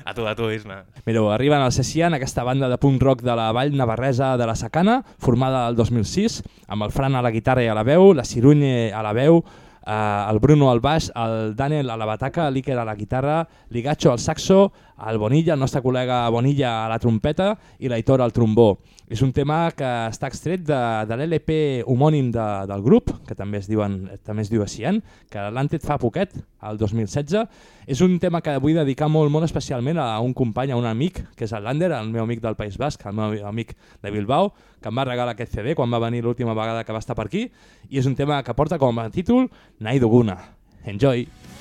A tu, a tu, Isma. Mireu, arriben al Cessian, aquesta banda de punk rock de la vall navarresa de la Sacana, formada el 2006, amb el Fran a la guitarra i a la veu, la Cirunye a la veu, eh, el Bruno al baix, el Daniel a la bataca, l'Iker a la guitarra, l'Igacho al saxo, el Bonilla, el nostre col·lega Bonilla a la trompeta i l'Aitor al trombó. És un tema que està extret de, de l'LP homònim de, del grup, que també es, diuen, també es diu Cian, que l'han tret fa poquet, el 2016. És un tema que vull dedicar molt, molt especialment a un company, a un amic, que és el Lander, el meu amic del País Basc, el meu amic de Bilbao, que em va regalar aquest CD quan va venir l'última vegada que va estar per aquí, i és un tema que porta com a títol Naiduguna. Enjoy! Azala,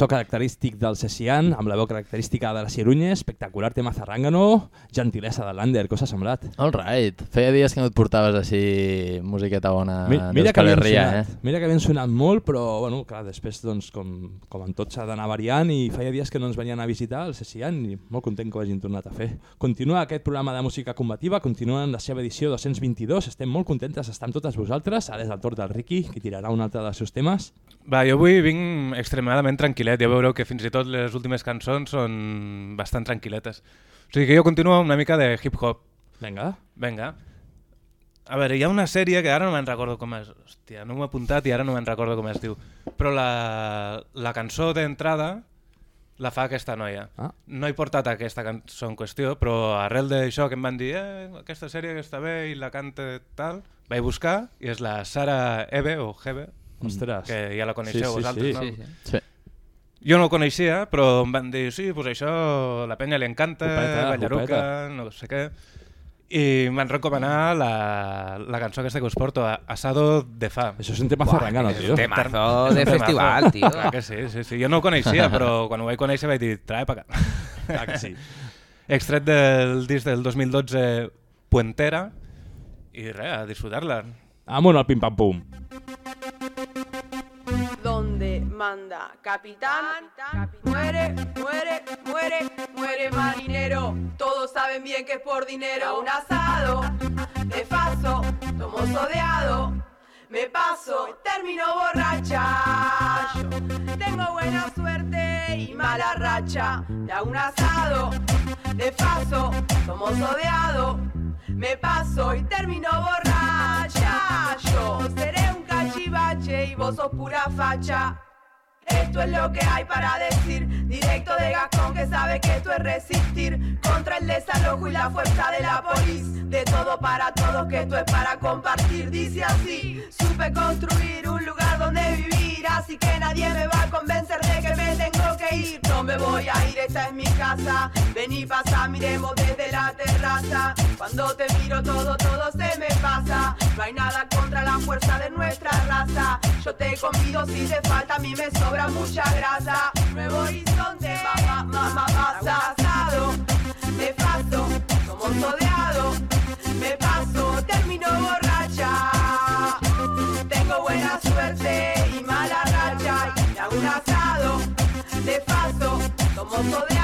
so característic del Cessian, amb la veu característica de la Cirunya, espectacular tema zarrangano, gentilesa de Lander, us ha semblat? All right. Feia dies que no et portaves així musiqueta bona Mi- Mira que, havien sonat, eh? mira que havien sonat molt, però bueno, clar, després doncs, com, com en tot s'ha d'anar variant i feia dies que no ens venien a visitar el Cessian i molt content que ho hagin tornat a fer. Continua aquest programa de música combativa, continua en la seva edició 222, estem molt contentes d'estar amb totes vosaltres, ara és el torn del Ricky, que tirarà un altre dels seus temes. Va, jo avui vinc extremadament tranquil·let. Ja veureu que fins i tot les últimes cançons són bastant tranquil·letes. O sigui que jo continuo una mica de hip-hop. Vinga. Vinga. A veure, hi ha una sèrie que ara no me'n recordo com és. Hòstia, no m'ho he apuntat i ara no me'n recordo com es diu. Però la, la cançó d'entrada la fa aquesta noia. Ah. No he portat aquesta cançó en qüestió, però arrel d'això que em van dir eh, aquesta sèrie que està bé i la canta tal, vaig buscar i és la Sara Ebe o Hebe, Ostres. que ja la coneixeu Sí, sí, vosaltres, sí. no? Sí, sí. Sí. Jo no ho coneixia, però em van dir, sí, pues això la penya li encanta, Ho peta, ho Ballaruca, peta. no sé què. I em van recomanar la, la cançó aquesta que us porto, Asado de Fa. Això és un tema zarrangano, tio. un Temazo de festival, tio. Clar que sí, sí, sí. Jo no ho coneixia, però quan ho vaig conèixer vaig dir, trae pa acá. [LAUGHS] Clar que sí. Extret del disc del 2012 Puentera i res, a disfrutar-la. Amunt al pim-pam-pum. donde capitán, muere, muere, muere, muere marinero. Todos saben bien que es por dinero. Un asado, de paso, tomo sodeado. Me paso, termino borracha. Yo tengo buena suerte y mala racha. Hago un asado, de paso, tomo sodeado. Me paso y termino borracha. Yo seré un cachivache y vos sos pura facha. Esto es lo que hay para decir, directo de Gascón que sabe que esto es resistir contra el desalojo y la fuerza de la polis. De todo para todos, que esto es para compartir. Dice así, supe construir un lugar donde vivir, así que nadie me va a convencer de que me tengo No me voy a ir, esta es mi casa. Vení, pasa, miremos desde la terraza. Cuando te miro todo, todo se me pasa. No hay nada contra la fuerza de nuestra raza. Yo te convido si te falta, a mí me sobra mucha grasa. Nuevo horizonte, mamá, mamá, pasa asado. Me paso, como sodeado. Me paso, termino borracha. Tengo buena suerte y mala racha. Y hago un asado de paso, somos poder.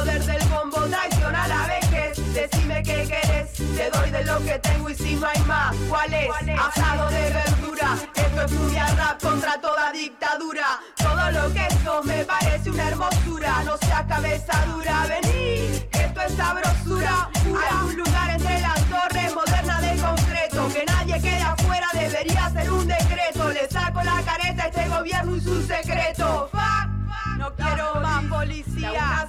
Poder del bombo traiciona la vejez. Decime qué querés, te doy de lo que tengo y si no hay más, ¿cuál es? Asado de verdura. Esto es furia rap contra toda dictadura. Todo lo que sos me parece una hermosura. No seas cabeza dura, vení, esto es sabrosura. Hay un lugar entre las torres moderna de concreto. Que nadie quede afuera, debería ser un decreto. Le saco la careta a este gobierno y su secreto. Fuck, no quiero más policía.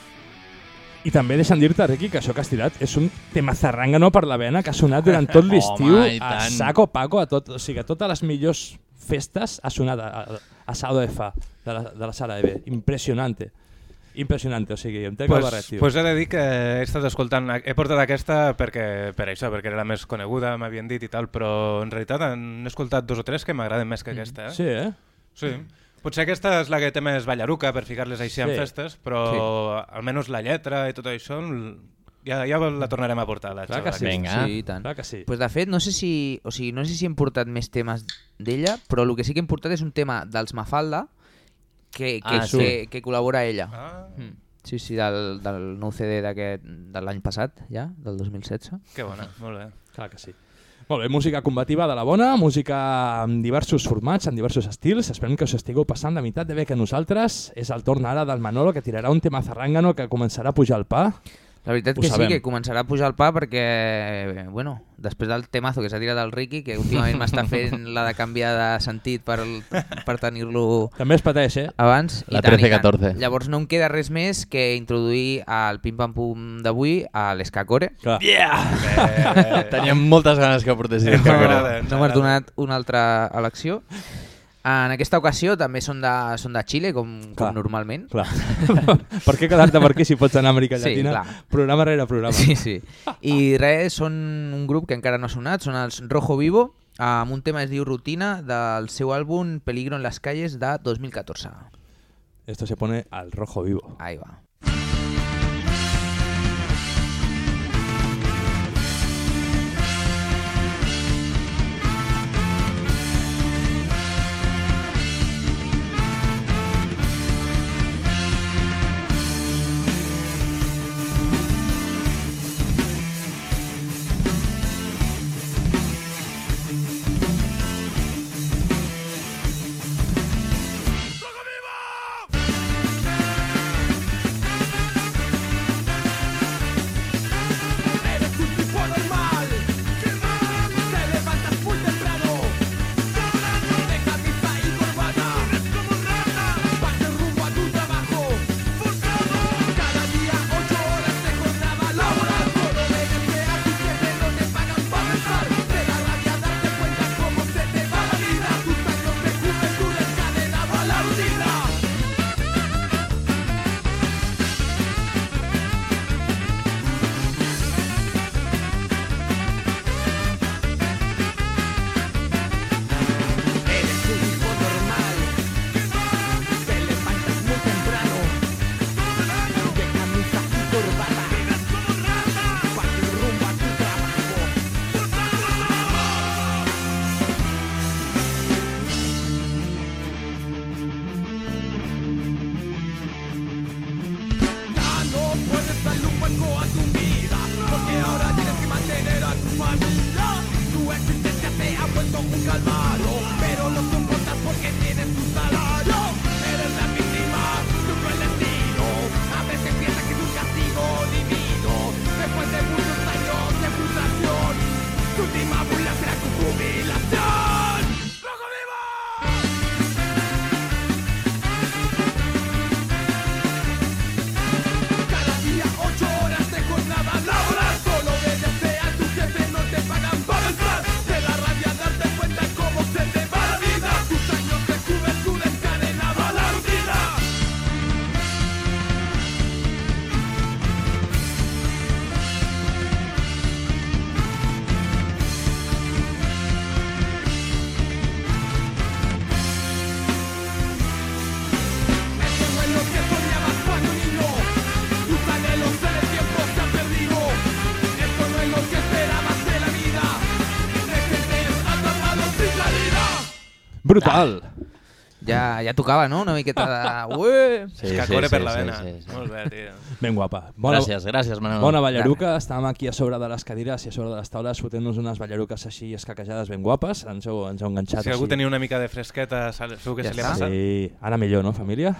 I també deixa'm dir-te, Riqui, que això que has tirat és un tema zarrangano per la vena que ha sonat durant tot [LAUGHS] l'estiu a saco paco, a, tot, o sigui, a totes les millors festes ha sonat a, a, a Sado F de la, de la sala EB. Impressionante. Impressionante, o sigui, em trec el barret, Pues, tio. pues he de dir que he estat escoltant, he portat aquesta perquè, per això, perquè era la més coneguda, m'havien dit i tal, però en realitat han escoltat dos o tres que m'agraden més que aquesta. Eh? Sí, eh? Sí. Potser aquesta és la que té més ballaruca per ficar-les així en Sí. festes, però almenys la lletra i tot això ja, ja la tornarem a portar. La Clar que sí. Vinga. Sí, i tant. Clar que sí. Pues de fet, no sé si, o sigui, no sé si hem portat més temes d'ella, però el que sí que hem portat és un tema dels Mafalda que, que, Ah, sí. que, que col·labora ella. Ah. Mm. Sí, sí, del, del nou CD d'aquest de l'any passat, ja, del 2016. Que bona, molt bé. Clar que sí. Molt bé, música combativa de la bona, música amb diversos formats, amb diversos estils. Esperem que us estigueu passant la meitat de bé que nosaltres. És el torn ara del Manolo, que tirarà un tema zarrangano que començarà a pujar el pa. La veritat Ho que sabem. sí, que començarà a pujar el pa perquè, bueno, després del temazo que s'ha tirat el Ricky, que últimament m'està fent [LAUGHS] la de canviar de sentit per, per tenir-lo També es pateix, eh? abans. La i tant, i 13-14. tant. Llavors no em queda res més que introduir al pim-pam-pum d'avui a l'Escacore. Yeah! [LAUGHS] Teníem moltes ganes que portessis el No, no m'has donat una altra elecció. En aquesta ocasió també són de, són de Xile, com, Clar, com normalment. Clar. [LAUGHS] per què quedar-te per aquí si pots anar a Amèrica Sí, Llatina? clar. programa rere programa. Sí, sí. I res, són un grup que encara no ha sonat, són els Rojo Vivo, amb un tema es diu Rutina del seu àlbum Peligro en las calles de 2014. Esto se pone al rojo vivo. Ahí va. Brutal! Ja, ja tocava, no? Una miqueta de... Ué! [LAUGHS] Sí, que sí, corre sí, per la sí, vena. sí, sí. Molt bé, tio. Ben guapa. Gràcies, gràcies, Manolo. Bona ballaruca. Estàvem aquí a sobre de les cadires i a sobre de les taules fotent-nos unes ballaruques així escaquejades ben guapes. Ens heu, ens heu enganxat Si algú així. tenia una mica de fresqueta, segur que se li ha passat. Sí, ara millor, no, família?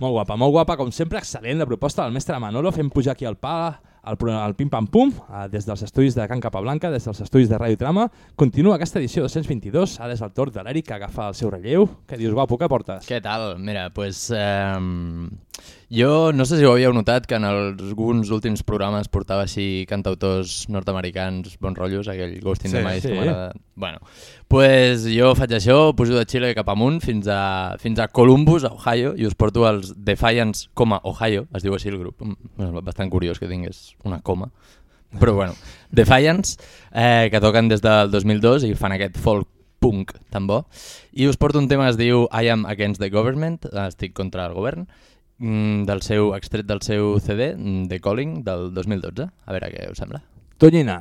molt guapa, molt guapa, com sempre, excel·lent la proposta del mestre Manolo, fem pujar aquí el pa, el, el pim-pam-pum, eh, des dels estudis de Can Capablanca, des dels estudis de Ràdio Trama. Continua aquesta edició 222, ara és el torn de l'Eric que agafa el seu relleu. Què dius, guapo, què portes? Què tal? Mira, pues... Eh, Jo no sé si ho havíeu notat, que en alguns últims programes portava així cantautors nord-americans bons rotllos, aquell Ghosting Sí, the Mice sí. que m'agrada. Bueno, pues jo faig això, pujo de Xile cap amunt fins a, fins a Columbus, a Ohio, i us porto els Defiance, coma Ohio, es diu així el grup. Mm, Bueno, bastant curiós que tingués una coma. Però bueno, Defiance, eh, que toquen des del 2002 i fan aquest folk punk tan bo. I us porto un tema que es diu I am against the government, estic contra el govern, mm, del seu extret del seu CD, mm, The Calling, del 2012. A veure què us sembla. Tonyina.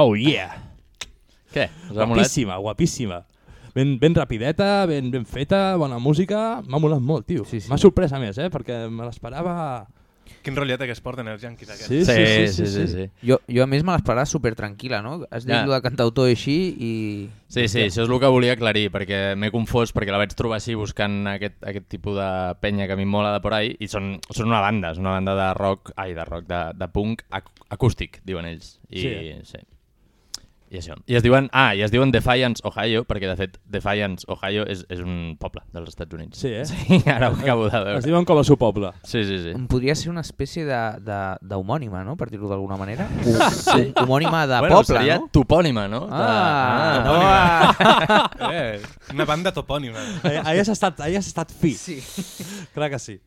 Oh yeah! Què? Us ha molat? Guapíssima, guapíssima. Ben, ben rapideta, ben, ben feta, bona música. M'ha molat molt, tio. Sí, sí. M'ha sorprès a més, eh? Perquè me l'esperava... Quin rotllet que es porten els yanquis aquests. Sí, sí, sí, sí, sí, sí. Jo, jo a més me l'esperava super tranquil·la, no? Has dit Ja. de cantautor així i... Sí, sí, això és el que volia aclarir, perquè m'he confós, perquè la vaig trobar així buscant aquest, aquest tipus de penya que a mi em mola de por ahí, i són, són una banda, és una banda de rock, ai, de rock, de, de punk ac acústic, diuen ells. I, Sí. sí. I això. I es diuen, ah, i es diuen Defiance, Ohio, perquè de fet Defiance, Ohio és, és un poble dels Estats Units. Sí, eh? [LAUGHS] Sí, ara ho acabo de veure. Es diuen com el seu poble. Sí, sí, sí. Podria ser una espècie de- de- d'homònima, no? Per dir-ho d'alguna manera. [LAUGHS] Sí. Homònima de Bueno, poble, seria no? topònima, no? De- Ah, Ah, no. [LAUGHS] eh, una banda topònima. Ahí, ahí has estat, ahí has estat fi. Sí. Clar que sí.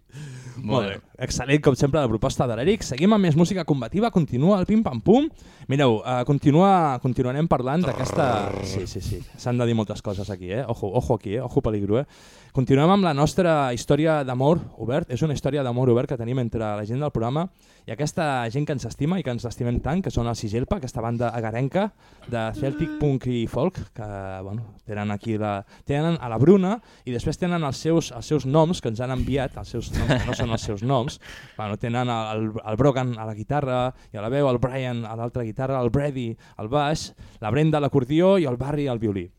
Molt Molt bé. bé. Excel·lent, com sempre, la proposta de l'Eric. Seguim amb més música combativa, continua el pim-pam-pum. Mireu, uh, continua, continuarem parlant d'aquesta... Sí, sí, sí. S'han de dir moltes coses aquí, eh? Ojo, ojo aquí, eh? Ojo peligro, eh? Continuem amb la nostra història d'amor obert. És una història d'amor obert que tenim entre la gent del programa i aquesta gent que ens estima i que ens estimem tant, que són el Sigelpa, aquesta banda agarenca de Celtic Punk i Folk, que bueno, tenen aquí la, tenen a la Bruna i després tenen els seus, els seus noms que ens han enviat, els seus noms que no són els seus noms, bueno, tenen el, el Brogan a la guitarra i a la veu, el Brian a l'altra guitarra, el Brady al baix, la Brenda a l'acordió i el Barry al violí.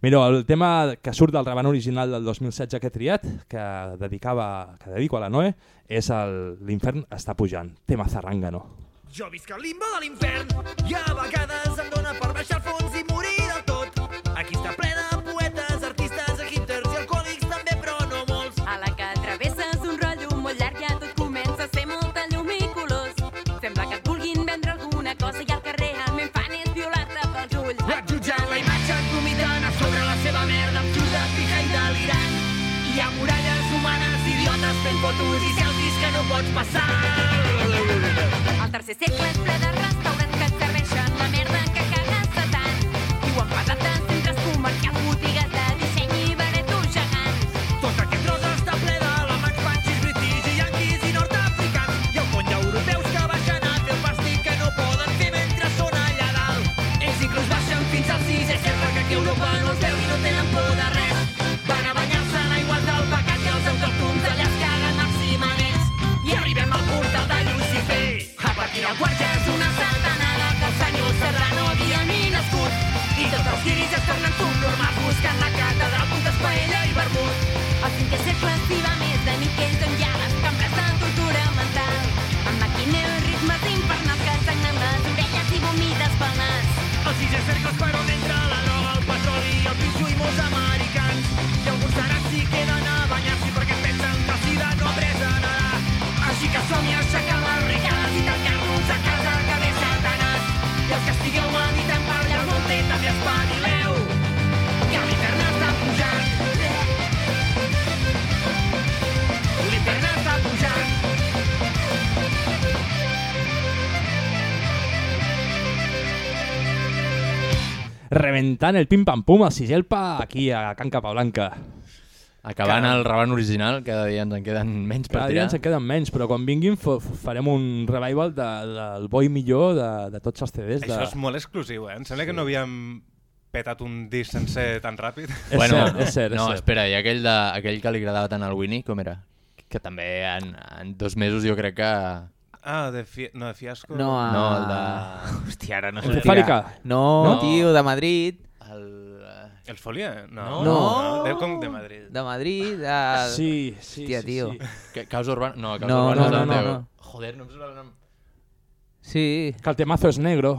Mireu, el tema que surt del rebant original del 2016 que he triat, que, dedicava, que dedico a la Noe, és L'infern està pujant, tema zarrangano. Jo visc al limbo de l'infern i a vegades em dóna per baixar al fons i morir del tot. Aquí està ple fotos i selfies que no pots passar. El tercer segle és ple de Reventant el pim-pam-pum, el Sigelpa, aquí a Can Capablanca. Acabant el Raban original, cada dia ens en queden menys per Cada dia tirar. ens en queden menys, però quan vinguin farem un revival de, del bo i millor de, de tots els CDs. De... Això és molt exclusiu, eh? Em sembla que no havíem petat un disc sencer tan ràpid. [LAUGHS] bueno, és cert, és no, cert. espera, i aquell, de, aquell que li agradava tant al Winnie, com era? Que també en, en dos mesos jo crec que... Ah, de fi... no, de fiasco. No, a... No, el de... [LAUGHS] Hòstia, ara no El sé. Fàrica? No, No? tio, de Madrid. El... El Folia? No. No. De, com de Madrid. De Madrid. De... Sí, sí, Hòstia, sí, tio. sí. Que, Causa Urbana... No, Causa No, Urbana no, és no, el no, no. Joder, no em surt el nom. Sí. Que el temazo és negro.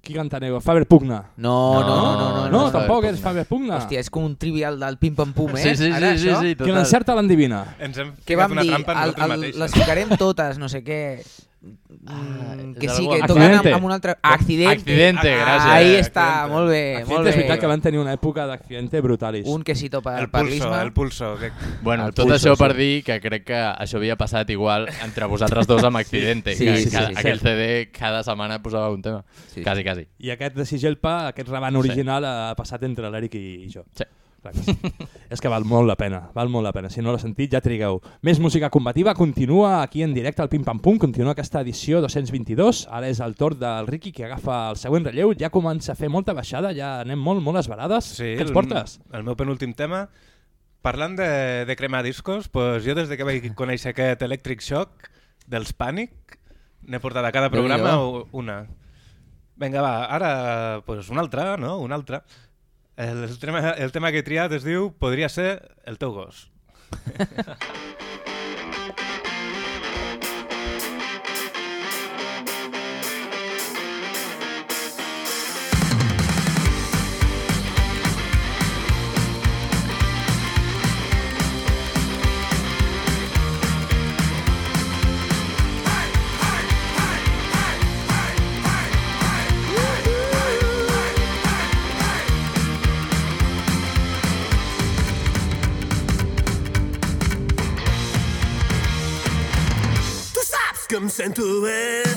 Qui canta negro? Faber Pugna. No, no, no, no, no, no, no, tampoc Faber és Faber Pugna. Hòstia, és com un trivial del pim-pam-pum, eh? Sí, sí, sí, Ara, sí, això? sí, Qui l'encerta l'endivina. Ens hem Que vam una dir, trampa el, nosaltres el, mateixos. les ficarem totes, no sé què. Mm, que és sí, que toquen amb, amb un altre... Accidente. Accidente, Ah, gràcies. Ahí està, Accidente. molt bé, Accidente molt és veritat bé. que van tenir una època d'accidente brutalis. Un quesito per, El per pulso, l'Isma. el pulso. Que... [LAUGHS] Bueno, El tot pulso, això per sí. dir que crec que això havia passat igual entre vosaltres dos amb Accidente. Sí, que, sí, sí, que sí, aquell cert. CD cada setmana posava un tema. Sí. Quasi, quasi. I aquest de Sigelpa, aquest rebant original, ha passat entre l'Eric i, i jo. Sí. Clar que sí. és que val molt la pena, val molt la pena. Si no l'has sentit, ja trigueu. Més música combativa continua aquí en directe al Pim Pam Pum, continua aquesta edició 222. Ara és el torn del Ricky que agafa el següent relleu. Ja comença a fer molta baixada, ja anem molt, molt esbarades. Sí, Què ens el- portes? El meu penúltim tema. Parlant de, de cremar discos, pues jo des de que vaig conèixer aquest Electric Shock dels Pànic, n'he portat a cada programa una. Vinga, va, ara pues, una altra, no? Una altra. El, tema, el tema que he triat es diu Podria ser el teu gos. [LAUGHS] saps que em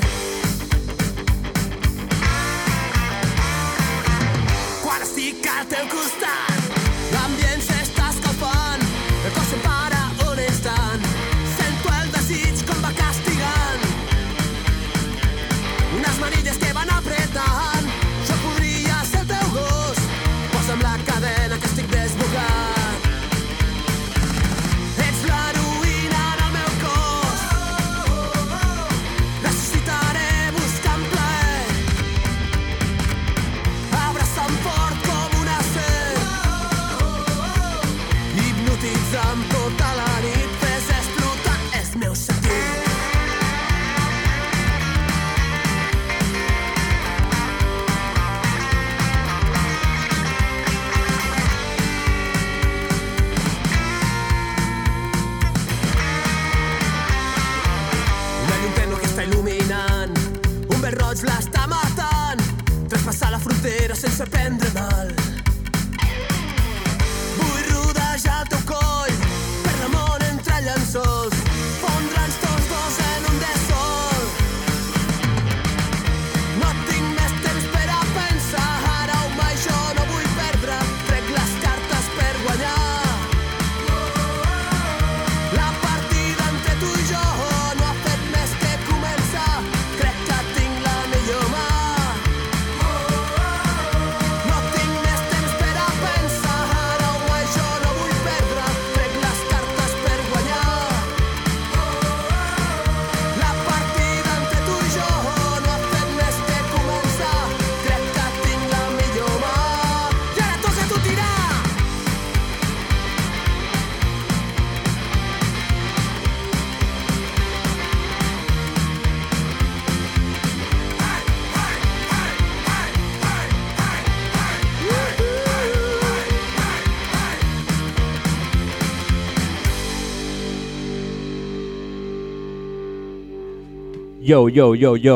Yo, yo, yo, yo,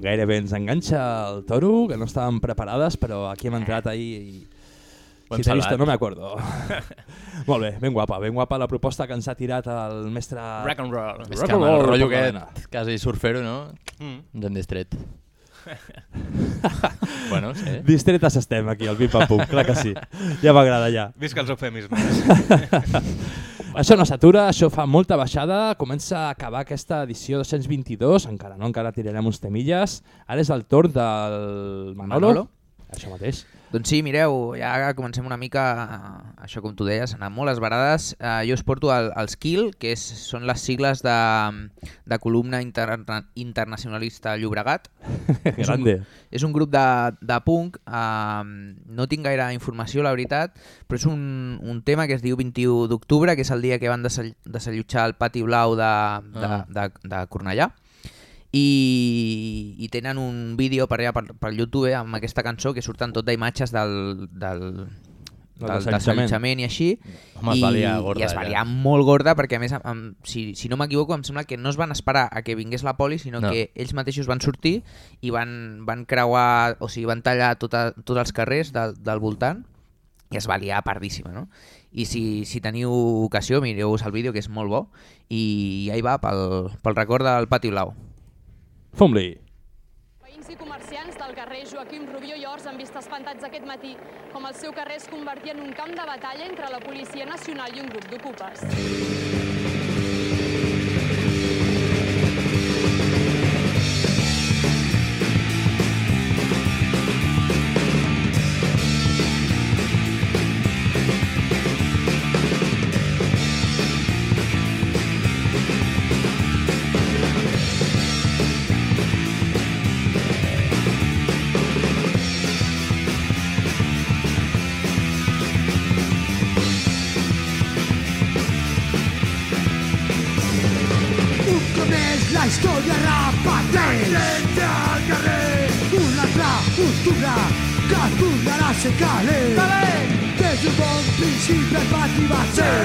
gairebé ens enganxa el toro, que no estàvem preparades, però aquí hem entrat ahir i... Hem Si t'he vist, no me acuerdo. [LAUGHS] Molt bé, ben guapa, ben guapa la proposta que ens ha tirat el mestre... Rock and roll. És Rock que amb and el roll, rotllo Paco Elena. aquest, quasi surfero, no? Mm. Ens hem distret. [LAUGHS] bueno, sí. Distretes estem aquí, al Pim Pam Pum, clar que sí. Ja m'agrada, ja. Visca els eufemismes. [LAUGHS] això no s'atura, això fa molta baixada, comença a acabar aquesta edició 222, encara no, encara tirarem uns temilles. Ara és el torn del Manolo. Manolo? Això mateix. Doncs sí, mireu, ja comencem una mica, eh, això com tu deies, anar molt esbarades. Uh, jo us porto el, els KIL, que és, són les sigles de, de columna interna, internacionalista Llobregat. [LAUGHS] és, un, Grande. és un grup de, de punk, uh, no tinc gaire informació, la veritat, però és un, un tema que es diu 21 d'octubre, que és el dia que van desall- desallotjar el pati blau de, de, Ah. de, de Cornellà i, i tenen un vídeo per allà per, per YouTube amb aquesta cançó que surten tot d'imatges del, del, Del del desallotjament. i així Home, es i, valia gorda, i es valia molt gorda perquè a més amb, si, si no m'equivoco em sembla que no es van esperar a que vingués la poli sinó No. que ells mateixos van sortir i van, van creuar, o sigui van tallar tota, tots els carrers del, del voltant i es va liar pardíssima, no? I si, si teniu ocasió, mireu-vos el vídeo, que és molt bo, i ja hi va pel, pel record del Pati Blau. Fum-li. Veïns i comerciants del carrer Joaquim Rubió i Ors han vist espantats aquest matí com el seu carrer es convertia en un camp de batalla entre la Policia Nacional i un grup d'ocupes. Tornarà a ser calent Des d'un bon principi el pati va ser.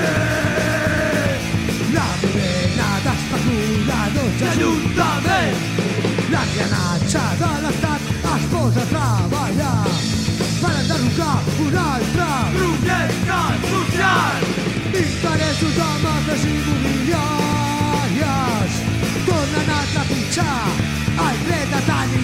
La morena d'especuladors d'Ajuntament L'engranatge de l'Estat es posa a treballar per enderrocar un altre projecte social. Interessos d'homes immobiliàries tornen a trepitjar el dret de tenir la casa.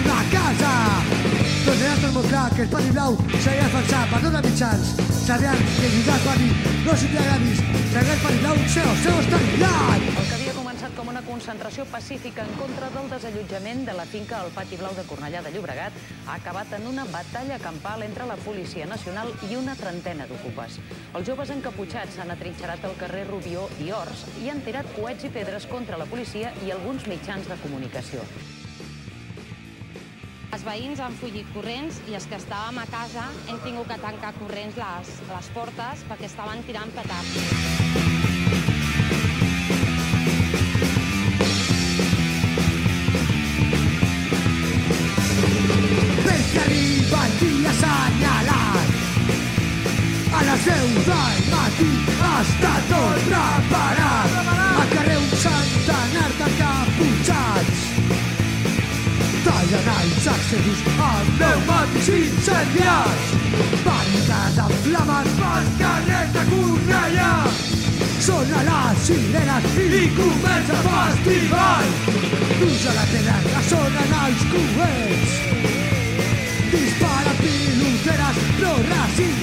Tot molt clar que el pati blau s'havia defensat per els mitjans. Sabien que lluitar pati no seria gratis, perquè el pati blau seu, seu està lluitant. El que havia començat com una concentració pacífica en contra del desallotjament de la finca al Pati Blau de Cornellà de Llobregat ha acabat en una batalla campal entre la Policia Nacional i una trentena d'ocupes. Els joves encaputxats s'han atrinxerat al carrer Rubió i Ors i han tirat coets i pedres contra la policia i alguns mitjans de comunicació. Els veïns han fugit corrents i els que estàvem a casa hem tingut que tancar corrents les, les portes perquè estaven tirant petards. Dia assenyalat a les 10 del matí està tot preparat els accessos amb pneumàtics incendiats Pàniques en flames pels carrers de Cornellà. Sona les sirenes i comença el festival. Puja la pedra que sonen els coets Dispara piloteres, no resistirem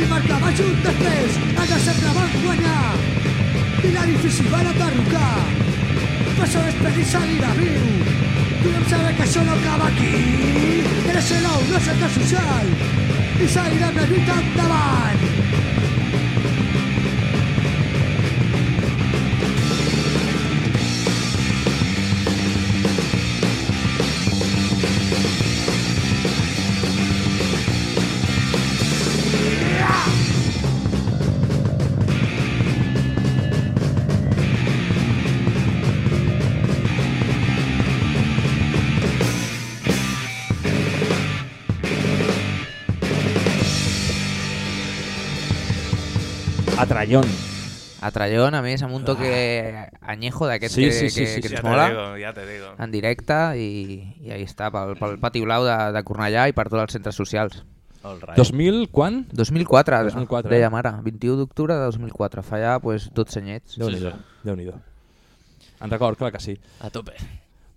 pati marcava junt després de sempre van guanyar I l'edifici van enderrocar Per això després hi seguirà viu Tothom sabe que això no acaba aquí. Eres el nou, no centre social. I seguirem la lluita endavant Trallón. A Trallón, a més, amb un toque añejo d'aquest Sí, que, sí, sí, que, sí, que sí. ens Ja te mola. digo, ja te digo. En directe i, i ahí està, pel, pel pati blau de, de Cornellà i per tots els centres socials. All right. 2000, quan? 2004, 2004, eh? dèiem ara, 21 d'octubre de 2004, fa ja pues, 12 anyets. Déu-n'hi-do, Déu-n'hi-do. En record, clar que sí. A tope.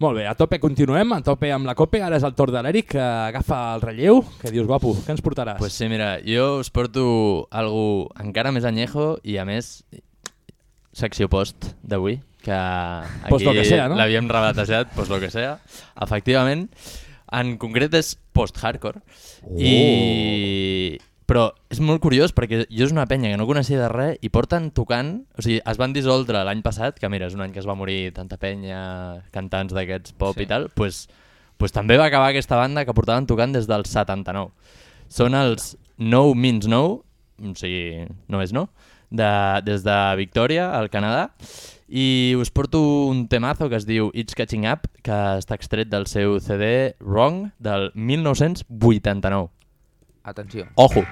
Molt bé, a tope continuem, a tope amb la Cope, ara és el torn de l'Eric, que agafa el relleu. Què dius, guapo? Què ens portaràs? Pues sí, mira, jo us porto algú encara més anyejo i a més secció post d'avui, que aquí Pues lo que sea, no? l'havíem rebatejat, pues lo que sea. Efectivament, en concret és post-hardcore. Oh. I... Però és molt curiós perquè jo és una penya que no coneixia de res i porten tocant, o sigui, es van dissoldre l'any passat, que mira, és un any que es va morir tanta penya, cantants d'aquests pop Sí. i tal, pues, pues també va acabar aquesta banda que portaven tocant des del 79. Són els No Means No, o sigui, no és no, de, des de Victòria, al Canadà, i us porto un temazo que es diu It's Catching Up, que està extret del seu CD Wrong del 1989. Atenció. Ojo!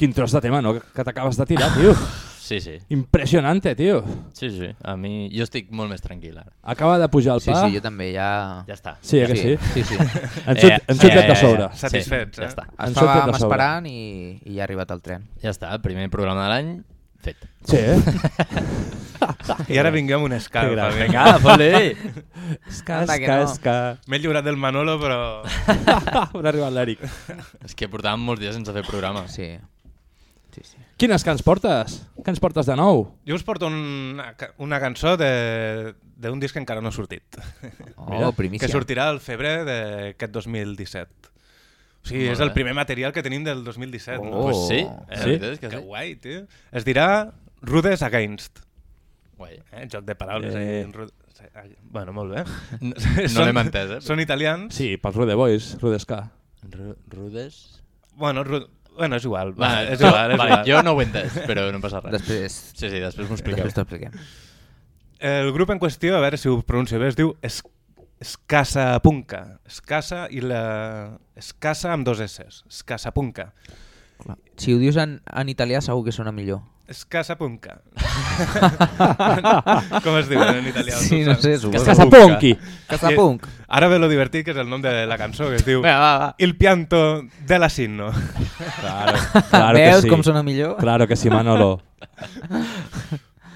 Quin tros de tema, no? Que- t'acabes de tirar, tio. [LAUGHS] Sí, sí. Impressionante, tio. Sí, sí. A mi... Jo estic molt més tranquil ara. Acaba de pujar el Sí, pa. sí, jo també, ja... Ja està. Sí, eh que sí? Sí, sí. [LAUGHS] Ens surt, ens surt de sobre. Satisfets, ja eh? està. Ens surt Estàvem de sobre. esperant i, i ja ha arribat el tren. Ja està, primer programa de l'any, Fet. Sí, eh? I ara vinguem amb un escalf. Gran. vinga. Vinga, fot-li. Esca, Anda que esca, no. esca. M'he lliurat del Manolo, però... [LAUGHS] On ha arribat l'Eric? És que portàvem molts dies sense fer programa. Sí. Sí, sí. Quines que ens portes? Què ens portes de nou? Jo us porto una, una cançó de- d'un disc que encara no ha sortit. Oh, Mira. primícia. Que sortirà al febrer d'aquest 2017. O sigui, Molt és el primer material que tenim del 2017. Oh, pues sí, Eh? és que que sí. guai, tio. Es dirà Rudes Against. Guai. Eh? Joc de paraules. Eh. Eh. Bueno, molt bé. [LAUGHS] No- no l'hem entès, eh? Són italians. Sí, pels Rude Boys, Rudesca. Ru- Rudes... Bueno, ru bueno, és igual. Va, Vale, és igual, és vale, igual. jo no ho he entès, però no passa res. Després... Sí, sí, després m'ho expliqueu. Després t'ho expliquem. El grup en qüestió, a veure si ho pronuncio bé, es diu es Escassa Punca. Escassa i la... Escassa amb dos S. Escassa Punca. Si ho dius en, en italià segur que sona millor. Escassa Punca. [LAUGHS] Com es diu en italià? Sí, no sé, suposo. Casapunki. Casapunk. Ara ve lo divertit, que és el nom de la cançó, que es diu Vinga, va, va. Il pianto dell'asino. Claro, claro que Veus sí. com sona millor? Claro que sí, Manolo.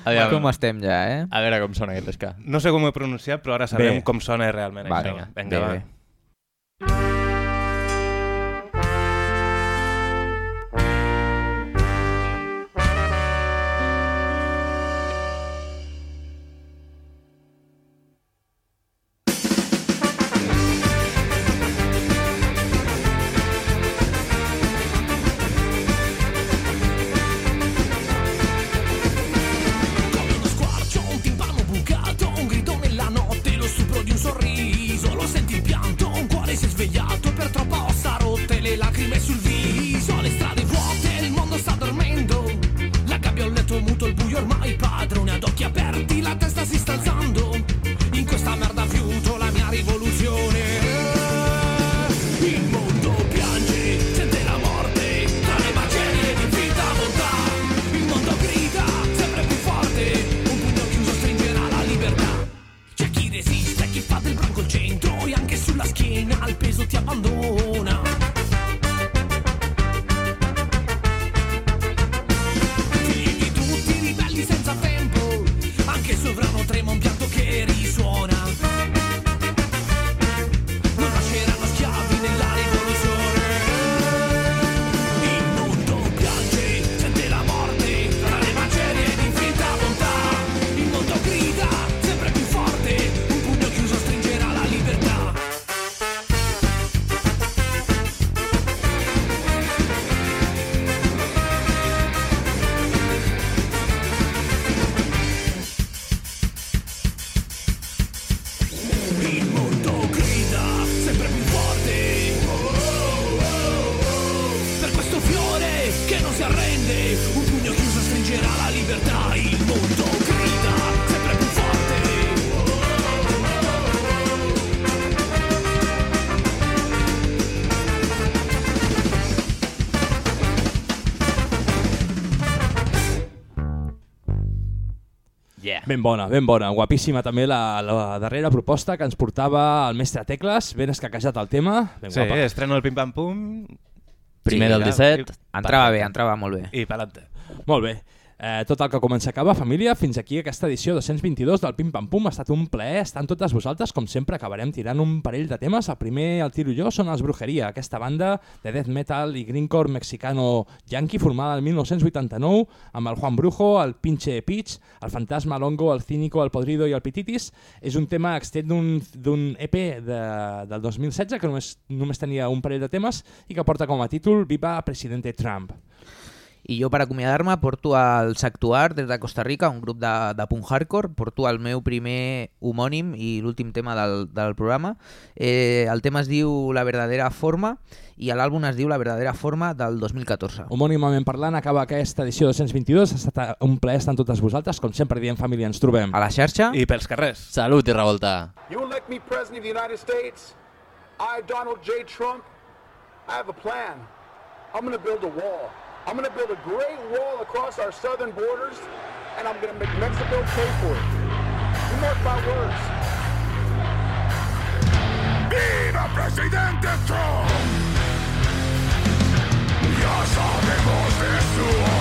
Aviam. Com estem ja, eh? A veure com sona aquest esca. No sé com ho he pronunciat, però ara sabem Bé. com sona realment Vale, això. bé, Vinga, va. bé. Ben bona, ben bona. Guapíssima també la, la darrera proposta que ens portava el mestre Tecles, ben escaquejat el tema. Ben Sí, guapa. estreno el Pim Pam Pum. Primer del 17. Entrava bé, entrava molt bé. I pa'lante. Molt bé. Eh, tot el que comença acaba, família. Fins aquí aquesta edició 222 del Pim Pam Pum. Ha estat un plaer estar totes vosaltres. Com sempre, acabarem tirant un parell de temes. El primer, el tiro jo, són els Brujeria, aquesta banda de death metal i greencore mexicano yankee formada el 1989 amb el Juan Brujo, el Pinche Pitch, el Fantasma Longo, el Cínico, el Podrido i el Pititis. És un tema extret d'un EP de, del 2016 que només, només tenia un parell de temes i que porta com a títol Viva Presidente Trump. I jo per acomiadar-me porto el Sactuar des de Costa Rica, un grup de, de punk hardcore, porto el meu primer homònim i l'últim tema del, del programa. Eh, el tema es diu La verdadera forma i l'àlbum es diu La verdadera forma del 2014. Homònimament parlant, acaba aquesta edició 222. Ha estat un plaer estar amb totes vosaltres. Com sempre diem, família, ens trobem. A la xarxa. I pels carrers. Salut i revolta. You elect me president of the United States. I, Donald J. Trump, I have a plan. I'm going to build a wall. I'm going to build a great wall across our southern borders, and I'm going to make Mexico pay for it. You mark my words. ¡Viva presidente Trump! Ya sabemos de su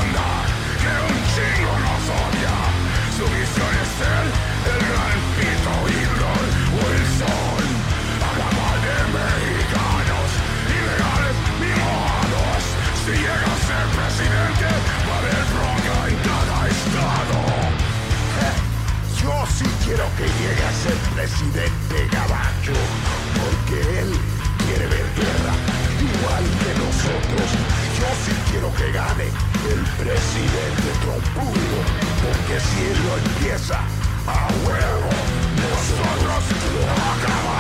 Quiero que llegue a ser presidente gabacho, porque él quiere ver guerra, igual que nosotros. Yo sí quiero que gane el presidente trompudo, porque si él lo empieza, a huevo, nosotros lo acabamos.